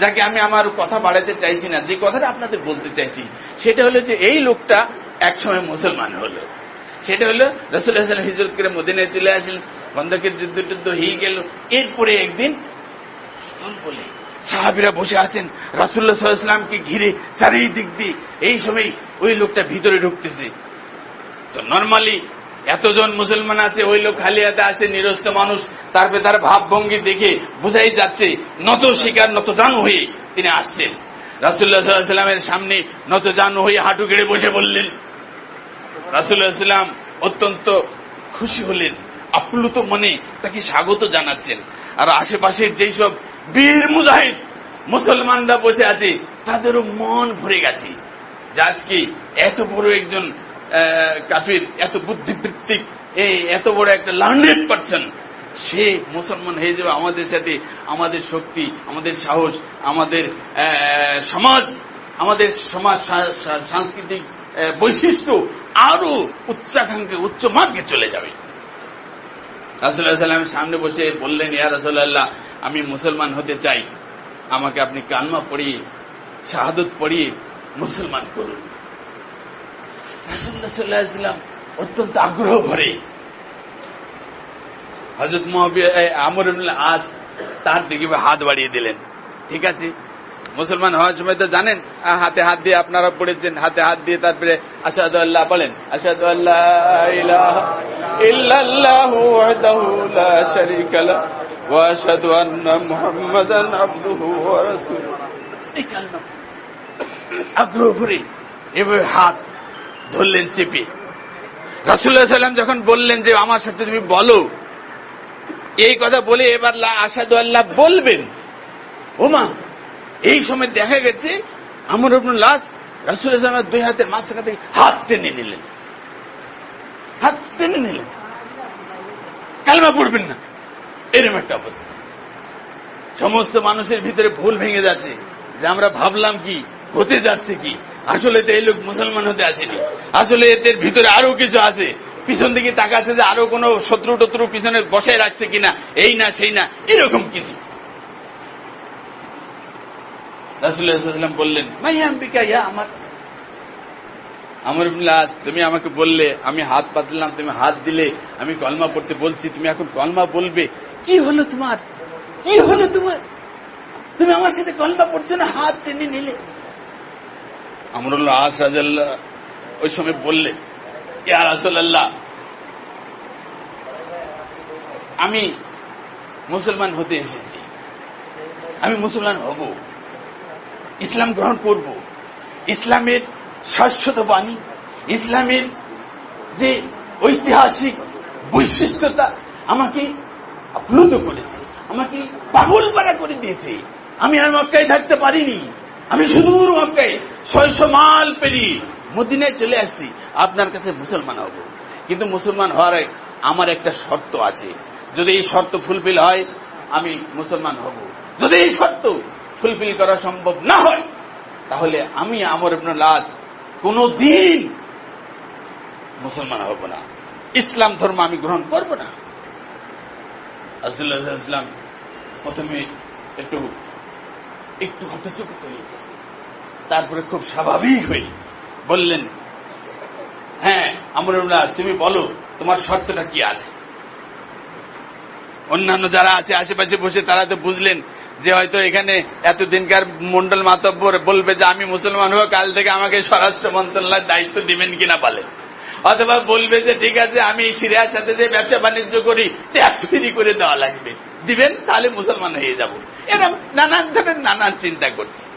যাকে আমি আমার কথা বাড়াতে চাইছি না, যে কথাটা আপনাদের বলতে চাইছি, সেটা হলো যে এই লোকটা একসময় মুসলমান হলো। সেটা হলো রসুল হাসান হিজরত করে মদিনায় চলে আসলেন, বন্ধকের যুদ্ধ টুদ্ধ হয়ে গেল। এরপরে একদিন বলে সাহাবিরা বসে আছেন রাসুল্লাহ সাল্লামকে ঘিরে চারিদিক দিয়ে। এই সময় ওই লোকটা ভিতরে ঢুকতেছে। তো নর্মালি এতজন মুসলমান আছে, ওই লোক খালি হাতে আসে নিরস্ত মানুষ তারপরে তার ভাবভঙ্গি দেখে বোঝাই যাচ্ছে, নত শিকার, নত জানু হয়ে তিনি আসছেন। রাসুল্লাহ সাল্লামের সামনে নত জানু হয়ে হাঁটু গেড়ে বসে বললেন রাসুল্লাহ সাল্লাম অত্যন্ত খুশি হলেন, আপ্লুত মনে তাকে স্বাগত জানাচ্ছেন। আর আশেপাশের যেই সব বীর মুজাহিদ, মুসলমানরা বসে আছে, তাদেরও মন ভরে গেছে যে আজকে এত বড় একজন কাফির, এত বুদ্ধিবৃত্তিক এই এত বড় একটা লার্নেড পার্সন সে মুসলমান হয়ে যাবে আমাদের সাথে, আমাদের শক্তি, আমাদের সাহস, আমাদের সমাজ আমাদের সমাজ সাংস্কৃতিক বৈশিষ্ট্য আরও উচ্চাকাঙ্ক্ষে, উচ্চ মার্গে চলে যাবে। রাসুল্লাহ সাল্লামের সামনে বসে বললেন, ইয়া রাসুল্লাহ আমি মুসলমান হতে চাই। আমাকে আপনি কালমা পড়িয়ে, শাহাদত পড়িয়ে মুসলমান করুন। রাসুল্লাহ অত্যন্ত আগ্রহ ভরে। হজরত আমর আস তার দিকে হাত বাড়িয়ে দিলেন। ঠিক আছে? মুসলমান হওয়ার সময় তো জানেন হাতে হাত দিয়ে আপনারা পড়েছেন, হাতে হাত দিয়ে তারপরে আসাদু আল্লাহ বলেন আসাদু আগ্রহ ভরে এভাবে হাত ধরলেন চেপে। রাসুল্লাহ সাল্লাম যখন বললেন যে, আমার সাথে তুমি বলো। এই কথা বলে এবার আসাদু আল্লাহ বলবেন। ওমা, এই সময় দেখা গেছে আমর ইবনুল লাস রাসুল্লাহ সাল্লামের দুই হাতের মাঝখান থেকে হাত টেনে নিলেন। হাত টেনে নিলেন। কালমা পড়বেন না। এরকম একটা অবস্থা। সমস্ত মানুষের ভিতরে ভুল ভেঙে যাচ্ছে। যে আমরা ভাবলাম কি, হতে যাচ্ছে কি। আসলে তো এই লোক মুসলমান হতে আসেনি। আসলে এদের ভিতরে আরও কিছু আছে। পিছন দিকে তাকাচ্ছে যে আরও কোনো শত্রু টত্রু পিছনে বসায় রাখছে কিনা, এই না, সেই না, এরকম কিছু। রাসুল্লাহাম বললেন ভাই আম্বিকা, ইয়া আমার আমার বিলাস তুমি আমাকে বললে, আমি হাত পাতলাম, তুমি হাত দিলে, আমি কলমা পড়তে বলছি, তুমি এখন কলমা বলবে। কি হলো তোমার? কি হলো তোমার? তুমি আমার সাথে কলমা পড়ছো না, হাত টেনে নিলে? আমরুল্লাহ আস রাজাল্লাহ ওই সময় বললে, ইয়া রাসুল্লাহ আমি মুসলমান হতে এসেছি। আমি মুসলমান হব। ইসলাম গ্রহণ করব। ইসলামের শাশ্বত বাণী, ইসলামের যে ঐতিহাসিক বৈশিষ্ট্যতা আমাকে আপ্লুত করেছে, আমাকে পাগল করে দিয়েছে। আমি আর মক্কায় থাকতে পারিনি। আমি সুদূর মক্কায় ছয়শো মাল পেরিয়ে মদিনায় চলে আসছি। আপনার কাছে মুসলমান হব। কিন্তু মুসলমান হওয়ার আমার একটা শর্ত আছে। যদি এই শর্ত ফুলফিল হয়, আমি মুসলমান হব। যদি এই শর্ত ফুলফিল করা সম্ভব না হয়, তাহলে আমি আমর ইবনুল আজ কোনো দিন মুসলমান হব না। ইসলাম ধর্ম আমি গ্রহণ করব না। আসাল্লাহ ইসলাম প্রথমে একটু একটু হতচকিত হয়ে তারপরে খুব স্বাভাবিক হয়ে বললেন হ্যাঁ আমর তুমি বলো, তোমার শর্তটা কি আছে? অন্যান্য যারা আছে, আশেপাশে বসে, তারা তো বুঝলেন যে হয়তো এখানে এতদিনকার মন্ডল মাতব্বর বলবে যে, আমি মুসলমান হয়ে কাল থেকে আমাকে স্বরাষ্ট্র মন্ত্রণালয়ের দায়িত্ব দিবেন কিনা বলে। অথবা বলবে যে, ঠিক আছে, আমি সিরিয়ার সাথে যে ব্যবসা বাণিজ্য করি, ট্যাক্স ফ্রি করে দেওয়া লাগবে। দিবেন, তাহলে মুসলমান হয়ে যাব। এরকম নানান ধরনের নানান চিন্তা করছে।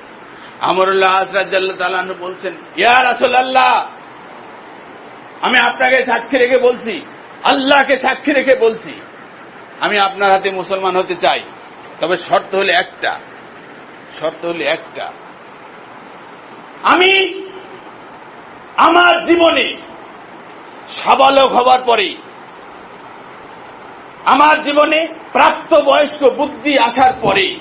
আমরুল্লাহ আসরাজ্লাহ তালানু বলছেন, ইয়া রাসুল আল্লাহ আমি আপনাকে সাক্ষী রেখে বলছি, আল্লাহকে সাক্ষী রেখে বলছি, আমি আপনার হাতে মুসলমান হতে চাই। তবে শর্ত হলে একটা, শর্ত হলে একটা। আমি আমার জীবনে সাবালক হবার পরে আমার জীবনে প্রাপ্ত বয়স্ক বুদ্ধি আসার পরে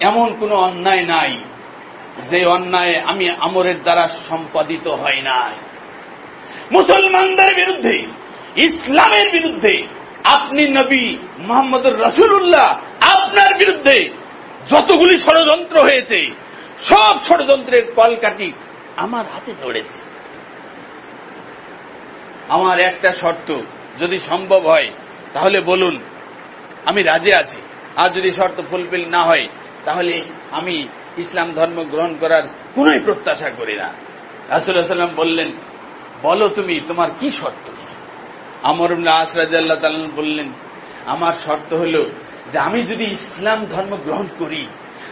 এমন কোনো অন্যায় নাই যে অন্যায় আমি আমরের দ্বারা সম্পাদিত হয় নাই। মুসলমানদের বিরুদ্ধে, ইসলামের বিরুদ্ধে, আপনি নবী মোহাম্মদ রসুল্লাহ আপনার বিরুদ্ধে যতগুলি ষড়যন্ত্র হয়েছে, সব ষড়যন্ত্রের কলকাটি আমার হাতে নড়েছে আমার একটা শর্ত যদি সম্ভব হয়, তাহলে বলুন, আমি রাজি আছি। আর যদি শর্ত ফুলফিল না হয়, তাহলে আমি ইসলাম ধর্ম গ্রহণ করার কোন প্রত্যাশা করি না। রাসুল্লাহ বললেন, বলো তুমি, তোমার কি শর্ত? আমর আসরাজাল্লাহ তাল্লাম বললেন, আমার শর্ত হল যে আমি যদি ইসলাম ধর্ম গ্রহণ করি,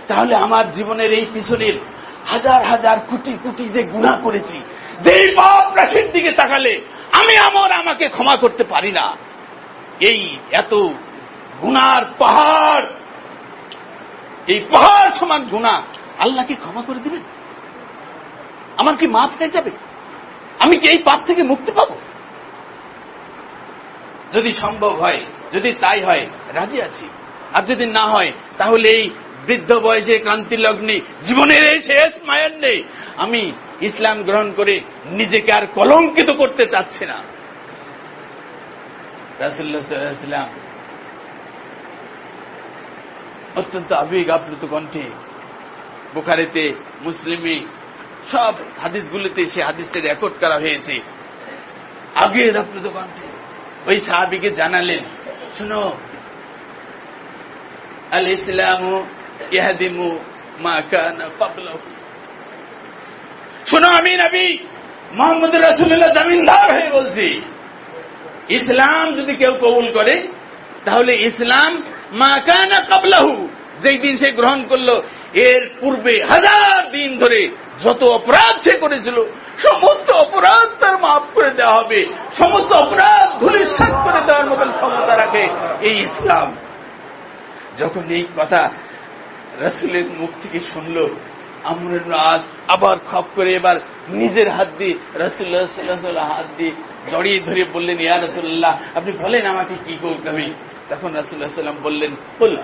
তাহলে আমার জীবনের এই পিছনের হাজার হাজার কোটি কোটি যে গুণা করেছি যে পাপ রাশির দিকে তাকালে আমি আমার আমাকে ক্ষমা করতে পারি না। এই এত গুনার পাহাড়, এই পাহাড় সমান গুণা আল্লাহকে ক্ষমা করে দিবেন? আমার কি মাফ হয়ে যাবে? আমি কি এই পাপ থেকে মুক্তি পাব? যদি সম্ভব হয়, যদি তাই হয়, রাজি আছি। আর যদি না হয়, তাহলে এই বৃদ্ধ বয়সে ক্রান্তি লগ্নে, জীবনের এই শেষ মায়ের নেই। আমি ইসলাম গ্রহণ করে নিজেকে আর কলঙ্কিত করতে চাচ্ছি না। রাসুল্লাহাম অত্যন্ত আবেগ আপ্লুত কণ্ঠে বোখারেতে, মুসলিমে সব হাদিসগুলিতে সে হাদিসটা রেকর্ড করা হয়েছে। আগে আপ্লুত কণ্ঠে ওই সাহাবিকে জানালেন, শুনো আল ইসলাম ইহাদিমু মা কানা ক্বাবলাহু। শোনো আমি নবী, মোহাম্মদ রাসুল্লাহ জামিনদার হয়ে বলছি। ইসলাম যদি কেউ কবুল করে, তাহলে ইসলাম মা কানা কাবলাহু, যেই দিন সে গ্রহণ করল, এর পূর্বে হাজার দিন ধরে যত অপরাধ সে করেছিল, সমস্ত অপরাধ তার মাফ করে দেওয়া হবে, সমস্ত অপরাধ ধুলিসাত করে দেওয়ার মতন ক্ষমতা রাখে এই ইসলাম। যখন এই কথা রসুলের মুখ থেকে শুনল আমরের রাস আবার খপ করে এবার নিজের হাত দিয়ে রসুল্লাহ হাত দিয়ে জড়িয়ে ধরে বললেন, ইয়া রসুল্লাহ আপনি বলেন আমাকে কি করতে আমি তখন রসুল্লাহ সাল্লাম বললেন বল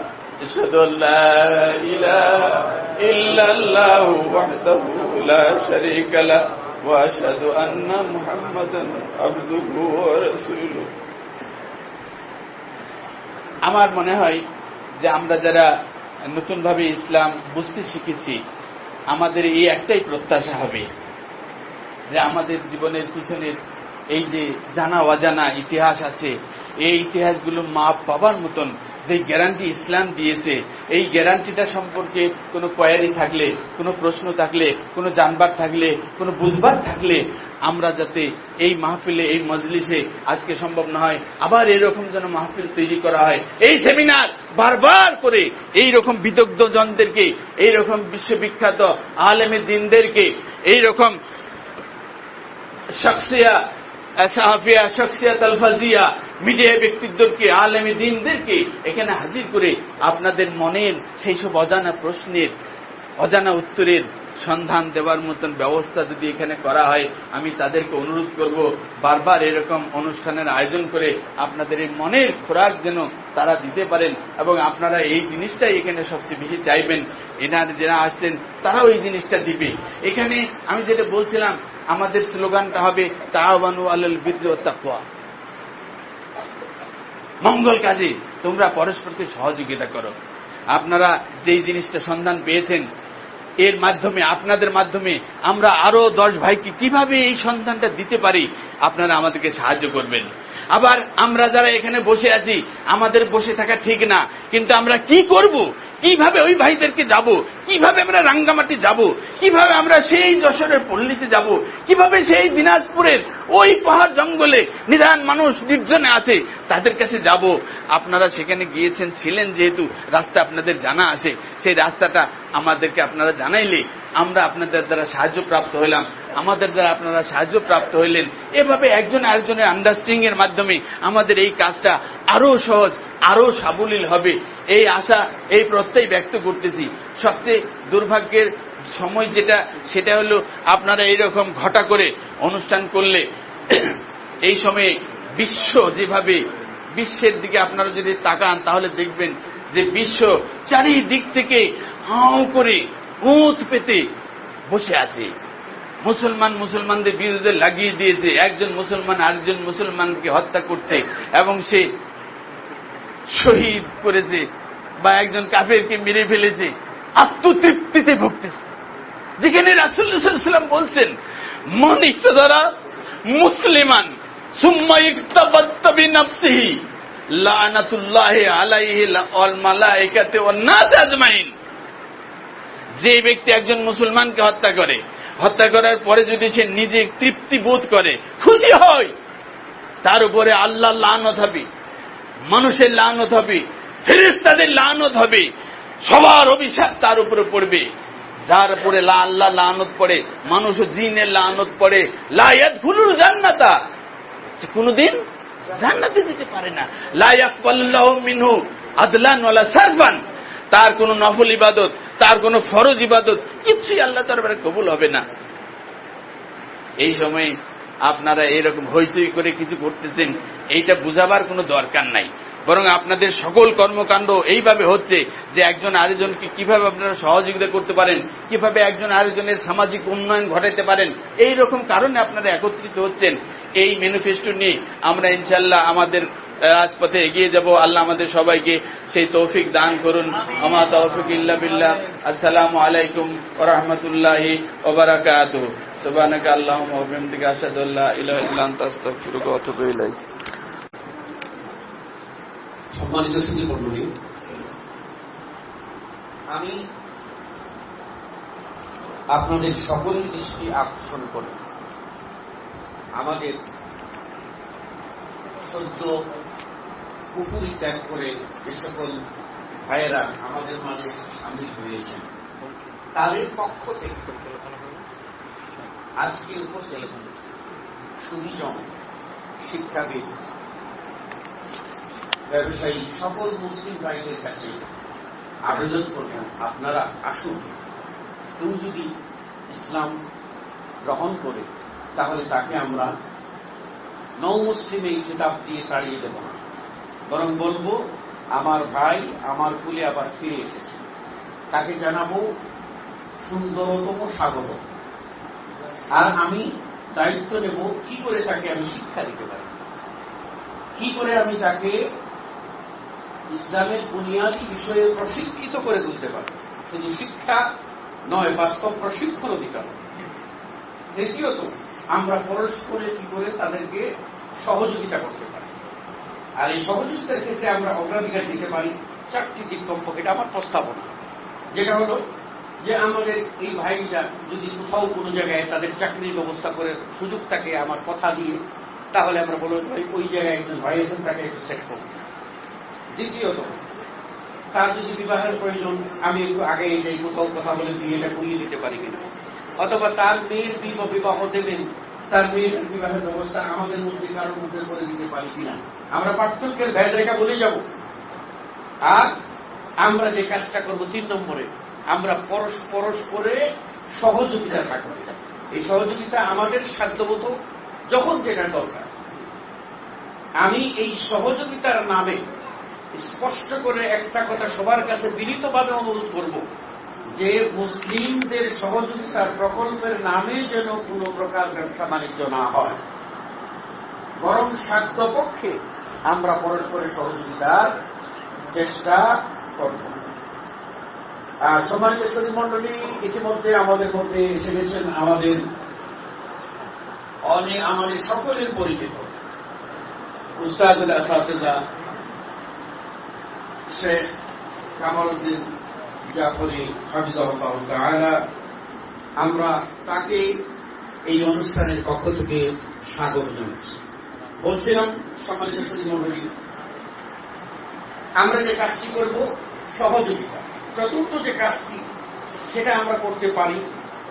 আমার মনে হয় যে আমরা যারা নতুনভাবে ইসলাম বুঝতে শিখেছি আমাদের এই একটাই প্রত্যাশা হবে যে আমাদের জীবনের পিছনের এই যে জানা অজানা ইতিহাস আছে, এই ইতিহাসগুলো মা পাবার মতন যে গ্যারান্টি ইসলাম দিয়েছে, এই গ্যারান্টিটা সম্পর্কে কোনো কোয়ারি থাকলে, কোনো প্রশ্ন থাকলে, কোনো জানবার থাকলে, কোনো বুঝবার থাকলে, আমরা যাতে এই মাহফিলে, এই মজলিসে আজকে সম্ভব না হয়, আবার এরকম যেন মাহফিল তৈরি করা হয়। এই সেমিনার বারবার করে এই রকম বিদগ্ধ জনদেরকে এই রকম বিশ্ববিখ্যাত আলেমে দিনদেরকে এই রকম শখসিয়া সাহাফিয়া শখসিয়াত আলফাজিয়া মিডিয়া ব্যক্তিত্বকে, আলেমী দিনদেরকে এখানে হাজির করে আপনাদের মনের সেই সব অজানা প্রশ্নের, অজানা উত্তরের সন্ধান দেওয়ার মতন ব্যবস্থা যদি এখানে করা হয়, আমি তাদেরকে অনুরোধ করব, বারবার এরকম অনুষ্ঠানের আয়োজন করে আপনাদের এই মনের খোরাক যেন তারা দিতে পারেন এবং আপনারা এই জিনিসটাই এখানে সবচেয়ে বেশি চাইবেন। এনার যারা আসছেন, তারাও এই জিনিসটা দিবে। এখানে আমি যেটা বলছিলাম, আমাদের স্লোগানটা হবে, তাওয়ানু আলাল বিদ্র তাকুয়া মঙ্গল কাজে তোমরা পরস্পরকে সহযোগিতা করো। আপনারা যেই জিনিসটা সন্ধান পেয়েছেন এর মাধ্যমে, আপনাদের মাধ্যমে আমরা আরও দশ ভাইকে কীভাবে এই সন্ধানটা দিতে পারি, আপনারা আমাদেরকে সাহায্য করবেন। আবার আমরা যারা এখানে বসে আছি, আমাদের বসে থাকা ঠিক না। কিন্তু আমরা কি করব? কীভাবে ওই ভাইদেরকে যাব? কীভাবে আমরা রাঙ্গামাটি যাব? কীভাবে আমরা সেই যশোরের পল্লীতে যাব? কীভাবে সেই দিনাজপুরের ওই পাহাড় জঙ্গলে নিধান মানুষ নির্জনে আছে, তাদের কাছে যাব। আপনারা সেখানে গিয়েছেন, ছিলেন যেহেতু, রাস্তা আপনাদের জানা আসে সেই রাস্তাটা আমাদেরকে আপনারা জানাইলে আমরা আপনাদের দ্বারা সাহায্য প্রাপ্ত হইলাম। আমাদের দ্বারা আপনারা সাহায্য প্রাপ্ত হইলেন। এভাবে একজন আরেকজনের আন্ডারস্ট্যান্ডিং এর মাধ্যমে আমাদের এই কাজটা আরও সহজ, আরও সাবলীল হবে। এই আশা, এই প্রত্যয় ব্যক্ত করতেছি। সবচেয়ে দুর্ভাগ্যের সময় যেটা, সেটা হলো আপনারা এইরকম ঘটা করে অনুষ্ঠান করলে এই সময়ে বিশ্ব যেভাবে বিশ্বের দিকে আপনারা যদি তাকান, তাহলে দেখবেন যে বিশ্ব চারিদিক থেকে হাও করে উঁত পেতে বসে আছে। মুসলমান মুসলমানদের বিরুদ্ধে লাগিয়ে দিয়েছে। একজন মুসলমান আরেকজন মুসলমানকে হত্যা করছে এবং সে শহীদ করেছে বা একজন কাফেরকে মেরে ফেলেছে। আত্মতৃপ্তিতে ভুগতেছে। যেখানে রাসুল্লাহাম বলছেন, মন ইস্তদারা মুসলিমান, সুম্মা ইকতাবাত্তাবি নাফসিহি লানাতুল্লাহি আলাইহি ওয়াল নাস আজমাইন। যে ব্যক্তি একজন মুসলমানকে হত্যা করে, হত্যা করার পরে যদি সে নিজে তৃপ্তি বোধ করে, খুশি হয়, তার উপরে আল্লাহ লানত হবে, মানুষের লানত হবে ফেরেস্তাদের লানত হবে, সবার অভিশাপ তার উপরে পড়বে। যার উপরে লা আল্লাহ লানত পড়ে, মানুষ জিনের লানত পড়ে লায়াত খুলুল জান্নাতা। কোনদিন জান্নাতে যেতে পারে না। লায়াকবাল্লাহ মিনহু আদলান ওয়ালা সারফান। তার কোন নফল ইবাদত, তার কোন ফরজ ইবাদত, কিছুই আল্লাহ দরবারে কবুল হবে না। এই সময় আপনারা এরকম হইচই করে কিছু করতেছেন, এইটা বুঝাবার কোনো দরকার নাই। বরং আপনাদের সকল কর্মকাণ্ড এইভাবে হচ্ছে যে একজন আরেকজনকে কীভাবে আপনারা সহযোগিতা করতে পারেন, কীভাবে একজন আরেকজনের সামাজিক উন্নয়ন ঘটাতে পারেন এই রকম কারণে আপনারা একত্রিত হচ্ছেন। এই ম্যানিফেস্টো নিয়ে আমরা ইনশাল্লাহ আমাদের রাজপথে এগিয়ে যাব। আল্লাহ আমাদের সবাইকে সেই তৌফিক দান করুন। আমা তৌফিক ইল্লা বিল্লাহ। আসসালামু আলাইকুম ওয়া রাহমাতুল্লাহি ওয়া বারাকাতুহু সুবহানাকা আল্লাহুম্মা ওয়া বিহামদিকা আশহাদু আল্লা ইলাহা ইল্লা আনতা। আস্তাগফিরুকা ওয়া আতুবু ইলাইক।
সম্মানিত সুদী আমি আপনাদের সকলের দৃষ্টি আকর্ষণ করে আমাদের সদ্য পুকুরি ত্যাগ করে যে সকল ভাইয়েরা আমাদের মাঝে সামিল হয়েছেন। তাদের পক্ষ থেকে আজকে উপস্থিত সুবিজন, শিক্ষাবিদ, ব্যবসায়ী, সকল মুসলিম ভাইদের কাছে আবেদন করব আপনারা আসুন। কেউ যদি ইসলাম গ্রহণ করে, তাহলে তাকে আমরা নৌ মুসলিম এই কিতাব দিয়ে তাড়িয়ে দেব না। বরং বলব, আমার ভাই, আমার কুলে আবার ফিরে এসেছে। তাকে জানাব সুন্দরতম স্বাগত। আর আমি দায়িত্ব নেব কি করে তাকে আমি শিক্ষা দিতে পারি? কি করে আমি তাকে ইসলামের বুনিয়াদী বিষয়ে প্রশিক্ষিত করে তুলতে পারি শুধু শিক্ষা নয়, বাস্তব প্রশিক্ষণও দিতে হবে তৃতীয়ত আমরা পরস্পরে কি করে তাদেরকে সহযোগিতা করতে পারি? আর এই সহযোগিতার ক্ষেত্রে আমরা অগ্রাধিকার দিতে পারি, চারটি দিক কমপক্ষে, এটা আমার প্রস্তাবনা। যেটা হলো যে আমাদের এই ভাইরা যদি কোথাও কোনো জায়গায় তাদের চাকরির ব্যবস্থা করে সুযোগ থাকে আমার কথা দিয়ে, তাহলে আমরা বলব ভাই, ওই জায়গায় একজন ভাই আছেন তাকে একটু সেট করব দ্বিতীয়ত, তার যদি বিবাহের প্রয়োজন, আমি একটু আগে যাই কোথাও কথা বলে বিয়েটা করিয়ে দিতে পারি কিনা। অথবা তার মেয়ের বিবাহ দেবেন, তার মেয়ের বিবাহের ব্যবস্থা আমাদের মধ্যে কারোর মধ্যে করে দিতে পারি কিনা। আমরা পার্থক্যের ভ্যাদ রেখা বলে যাব। আর আমরা যে কাজটা করব তিন নম্বরে, আমরা পরশ পরস্পরে সহযোগিতা থাকব এই সহযোগিতা আমাদের সাধ্যমতো যখন যেটা দরকার। আমি এই সহযোগিতার নামে স্পষ্ট করে একটা কথা সবার কাছে বিনীতভাবে অনুরোধ করব যে মুসলিমদের সহযোগিতার প্রকল্পের নামে যেন কোন প্রকার ব্যবসা বাণিজ্য না হয়। বরং সাধ্য পক্ষে আমরা পরস্পরের সহযোগিতার চেষ্টা করব। আর সম্মানিত শরীর মন্ডলী ইতিমধ্যে আমাদের মধ্যে এসে গেছেন আমাদের অনেক আমাদের সকলের পরিচিত উস্তাদ আসাদা শেখ কামালউদ্দিন জাফরি, হাফিজাহুল্লাহ আমরা তাকে এই অনুষ্ঠানের পক্ষ থেকে স্বাগত জানাচ্ছি। বলছিলাম সম্মানিত মন্ডলী আমরা যে কাজটি করব, সহযোগিতা। চতুর্থ যে কাজটি, সেটা আমরা করতে পারি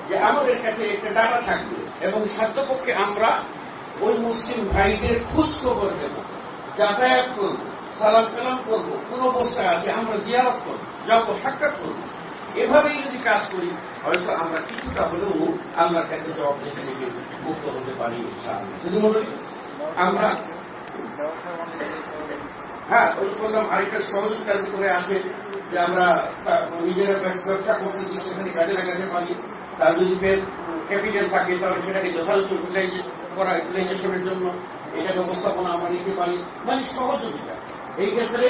যে আমাদের কাছে একটা ডাটা থাকবে এবং সাধ্যপক্ষে আমরা ওই মুসলিম ভাইদের খোঁজ খবর দেব, যাতায়াত করব, সালাম কালাম করব, কোন অবস্থায় আছে, আমরা জিয়ারত করব, যাব, সাক্ষাৎ করব। এভাবেই যদি কাজ করি, হয়তো আমরা কিছুটা হলেও আল্লাহর কাছে জবাব দেখে মুক্ত হতে পারি আমরা হ্যাঁ ওই বললাম আরেকটা সহযোগিতার ভিতরে আছে যে আমরা নিজেরা ব্যবসা করতেছি সেখানে কাজে লাগাতে পারি। তার যদি ক্যাপিটাল থাকে, তাহলে সেটাকে যথাযথ করা ইউটিলাইজেশনের জন্য এটা ব্যবস্থাপনা আমরা নিতে পারি। মানে সহযোগিতা এই ক্ষেত্রে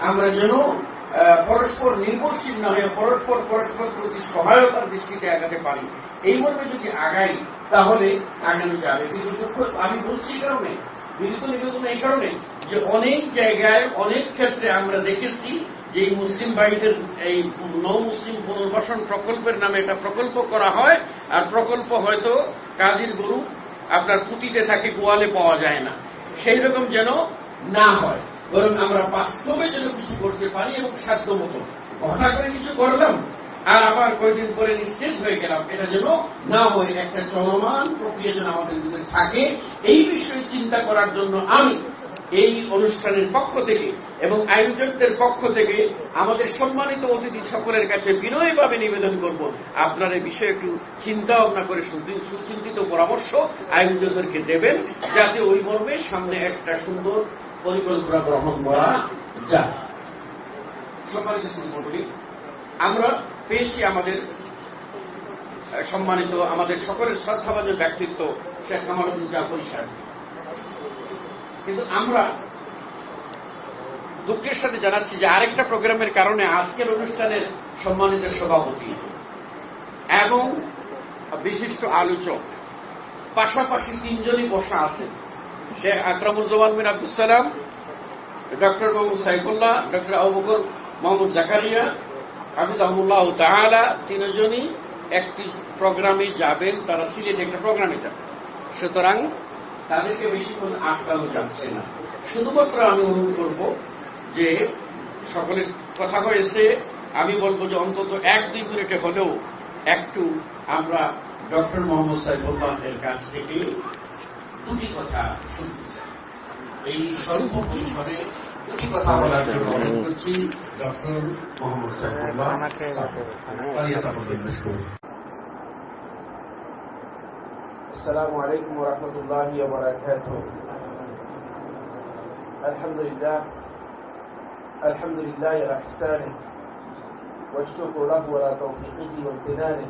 আমরা যেন পরস্পর নির্ভরশীল না হয়ে পরস্পর পরস্পর প্রতি সহায়তার দৃষ্টিতে আগাতে পারি। এই মর্মে যদি আগাই, তাহলে আগানো যাবে। কিন্তু দুঃখ, আমি বলছি এই কারণে বিনীত নিবেদন এই কারণে যে অনেক জায়গায়, অনেক ক্ষেত্রে আমরা দেখেছি যে এই মুসলিম ভাইদের এই নৌ মুসলিম পুনর্বাসন প্রকল্পের নামে একটা প্রকল্প করা হয়, আর প্রকল্প হয়তো কাজীর গরু আপনার পুঁতিতে থাকে, গোয়ালে পাওয়া যায় না। সেই রকম যেন না হয়। বরং আমরা বাস্তবে যেন কিছু করতে পারি এবং সাধ্য মতো ঘটা করে কিছু করলাম। আর আবার কয়েকদিন পরে নিঃশেষ হয়ে গেলাম, এটা যেন না হয়, একটা চলমান প্রক্রিয়া যেন আমাদের ভিতরে থাকে। এই বিষয়ে চিন্তা করার জন্য আমি এই অনুষ্ঠানের পক্ষ থেকে এবং আয়োজকদের পক্ষ থেকে আমাদের সম্মানিত অতিথি সকলের কাছে বিনয়ভাবে নিবেদন করব। আপনার এই বিষয়ে একটু চিন্তা ভাবনা করে সুচিন্তিত পরামর্শ আয়োজকদেরকে দেবেন, যাতে ওই মর্মে সামনে একটা সুন্দর পরিকল্পনা গ্রহণ করা যায়। সম্মানিত আমরা পেয়েছি আমাদের সম্মানিত আমাদের সকলের শ্রদ্ধাভাজন ব্যক্তিত্ব শেখ কামালুদ্দিন জাফরি সাহেব। কিন্তু আমরা দুঃখের সাথে জানাচ্ছি যে আরেকটা প্রোগ্রামের কারণে আজকের অনুষ্ঠানের সম্মানিত সভাপতি এবং বিশিষ্ট আলোচক, পাশাপাশি তিনজনই বসা আছেন। শেখ আকরামুজ্জামান বিন আব্দুল সালাম, ডক্টর মোহাম্মদ সাইফুল্লাহ, ডক্টর আবুবকর মোহাম্মদ জাকারিয়া হাফিজ আহমুল্লাহ তাহলা তিনজনই একটি প্রোগ্রামে যাবেন, তারা সিলেটে একটা প্রোগ্রামে যাবেন। সুতরাং তাদেরকে বেশিক্ষণ আটকানো যাচ্ছে না। শুধুমাত্র আমি অনুরোধ করব যে সকলের কথা হয়েছে, আমি বলব যে অন্তত এক দুই মিনিটে হলেও একটু আমরা ডক্টর মোহাম্মদ সাইফুল্লাহ এর কাছ থেকে দুটি কথা শুনতে চাই। এই স্বল্প পরিসরে
السلام عليكم ورحمة الله وبركاته الحمد لله الحمد لله على إحسانه والشكر له على توفيقه وامتنانه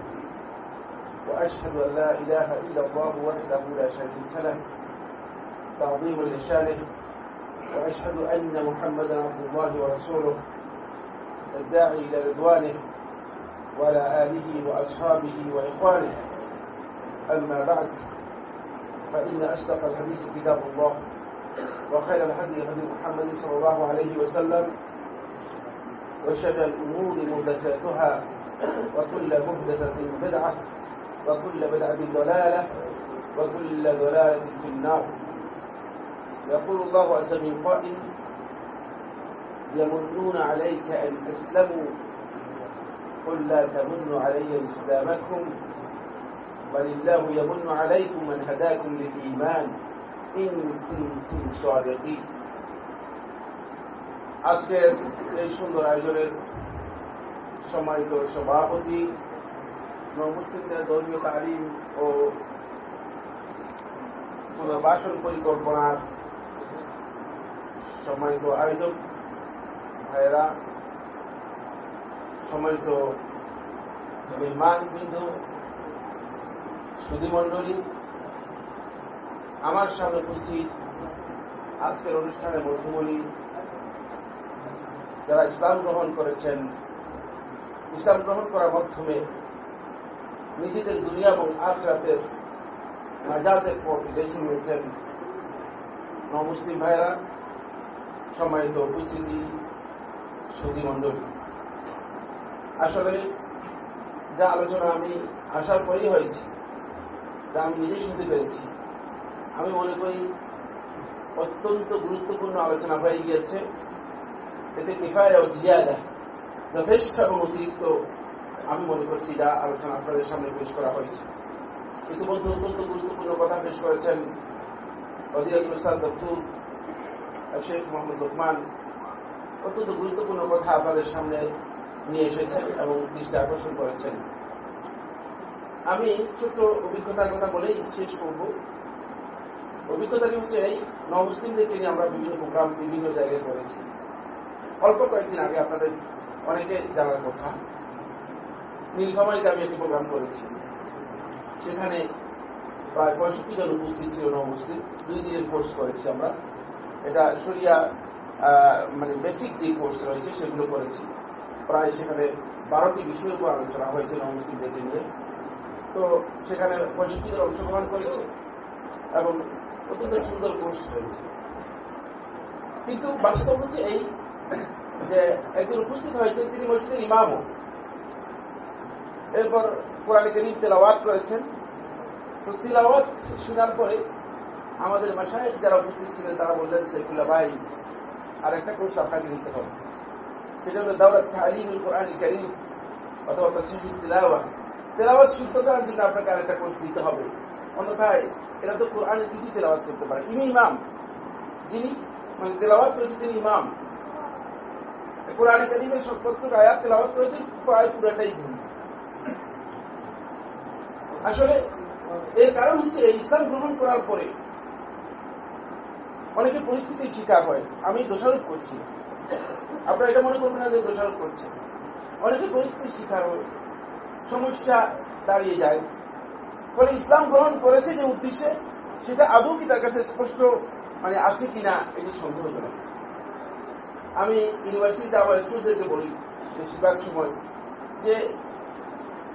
وأشهد أن لا إله إلا الله وحده لا شريك له تعظيم لشانه وأشهد أن محمدا عبد الله ورسوله الداعي إلى رضوانه وعلى آله وأصحابه وإخوانه. أما بعد فإن أصدق الحديث كتاب الله وخير الهدي هدي محمد صلى الله عليه وسلم وشر الأمور محدثاتها وكل محدثة بدعة وكل بدعة ضلالة وكل ضلالة في النار. يقول الله عز من قائل يمنون عليك أن أسلموا قل لا تمنوا علي إسلامكم بل الله يمن عليكم من هداكم للإيمان إن كنتم صادقين আজকের এই সুন্দর আয়োজনের সম্মানিত সভাপতি মুসলিমদের ধর্মীয় তালিম ও পুনর্বাসন পরিকল্পনার সম্মানিত আয়োজক ভাইয়েরা, সম্মানিত মেহমান বৃন্দ সুধীমণ্ডলী, আমার সামনে উপস্থিত আজকের অনুষ্ঠানের মধ্যমণি যারা ইসলাম গ্রহণ করেছেন, ইসলাম গ্রহণ করার মাধ্যমে নিজেদের দুনিয়া এবং আখরাতের নাজাতের পথ বেছে নিয়েছেন নমুসলিম ভাইরা সম্মানিত উপস্থিতি সুদী মণ্ডলী। আসলে যা আলোচনা আমি আসার পরেই হয়েছে, যা আমি নিজেই শুনতে পেরেছি, আমি মনে করি অত্যন্ত গুরুত্বপূর্ণ আলোচনা হয়ে গিয়েছে। এতে কিফায় ও জিয়াদা যথেষ্ট এবং অতিরিক্ত আমি মনে করছি যা আলোচনা আপনাদের সামনে পেশ করা হয়েছে। ইতিমধ্যে অত্যন্ত গুরুত্বপূর্ণ কথা পেশ করেছেন অধিরাজুল উস্তাদ দত্তুর শেখ মোহাম্মদ লোকমান অত্যন্ত গুরুত্বপূর্ণ কথা আপনাদের সামনে নিয়ে এসেছেন এবং দৃষ্টি আকর্ষণ করেছেন। আমি ছোট্ট অভিজ্ঞতার কথা বলেই শেষ করব। অভিজ্ঞতাটি হচ্ছে এই নমুসলিমদেরকে নিয়ে আমরা বিভিন্ন প্রোগ্রাম বিভিন্ন জায়গায় করেছি। অল্প কয়েকদিন আগে আপনাদের অনেকে জানার কথা নীলফামারিতে আমি একটি প্রোগ্রাম করেছি। সেখানে প্রায় পঁয়ষট্টি জন উপস্থিত ছিল নমুসলিম। দুই দিনের কোর্স করেছি আমরা। এটা সরিয়া মানে বেসিক যে কোর্স রয়েছে সেগুলো করেছি। প্রায় সেখানে বারোটি বিষয়ের উপর আলোচনা হয়েছে নমুসলিমদেরকে নিয়ে। তো সেখানে পঁয়ষট্টি জন অংশগ্রহণ করেছে এবং অত্যন্ত সুন্দর কোর্স রয়েছে। কিন্তু বাস্তব হচ্ছে এই যে একজন উপস্থিত হয়েছে তিনি মসজিদের ইমামও। এরপর কোরআনে করিম তেলাওয়াত করেছেন। তো তিলাওয়াত শোনার পরে আমাদের মাসায় যারা উপস্থিত ছিলেন, তারা বললেন সেকুল্লা ভাই আর একটা কোর্স আপনাকে নিতে হবে। সেটা হলো দাওয়াত তালিমুল কোরআন করিম অথবা তসহিদ তিলাওয়া তেলাওয়াত শুদ্ধ করার জন্য আপনাকে আরেকটা কোর্স দিতে হবে। অন্যথায় এরা তো কোরআনের কিছু তেলাওয়াত করতে পারে? ইনি ইমাম। যিনি মানে তেলাওয়াত করেছে তিনি ইমাম। কোরআন করিমের সত্তর আয়াত তেলাওয়াত করেছেন, প্রায় পুরাটাই ভুল আসলে এর কারণ হচ্ছে ইসলাম গ্রহণ করার পরে অনেকে পরিস্থিতির শিকার হয়। আমি দোষারোপ করছি। আপনারা এটা মনে করবেন না যে দোষারোপ করছে। অনেকে পরিস্থিতির শিকার হয়। সমস্যা দাঁড়িয়ে যায়। ফলে ইসলাম গ্রহণ করেছে যে উদ্দেশ্যে, সেটা আদৌ কি তার কাছে স্পষ্ট মানে আছে কিনা, এটি সন্দেহজনক। আমি ইউনিভার্সিটিতে আমার স্টুডেন্টদেরকে বলি বেশিরভাগ সময় যে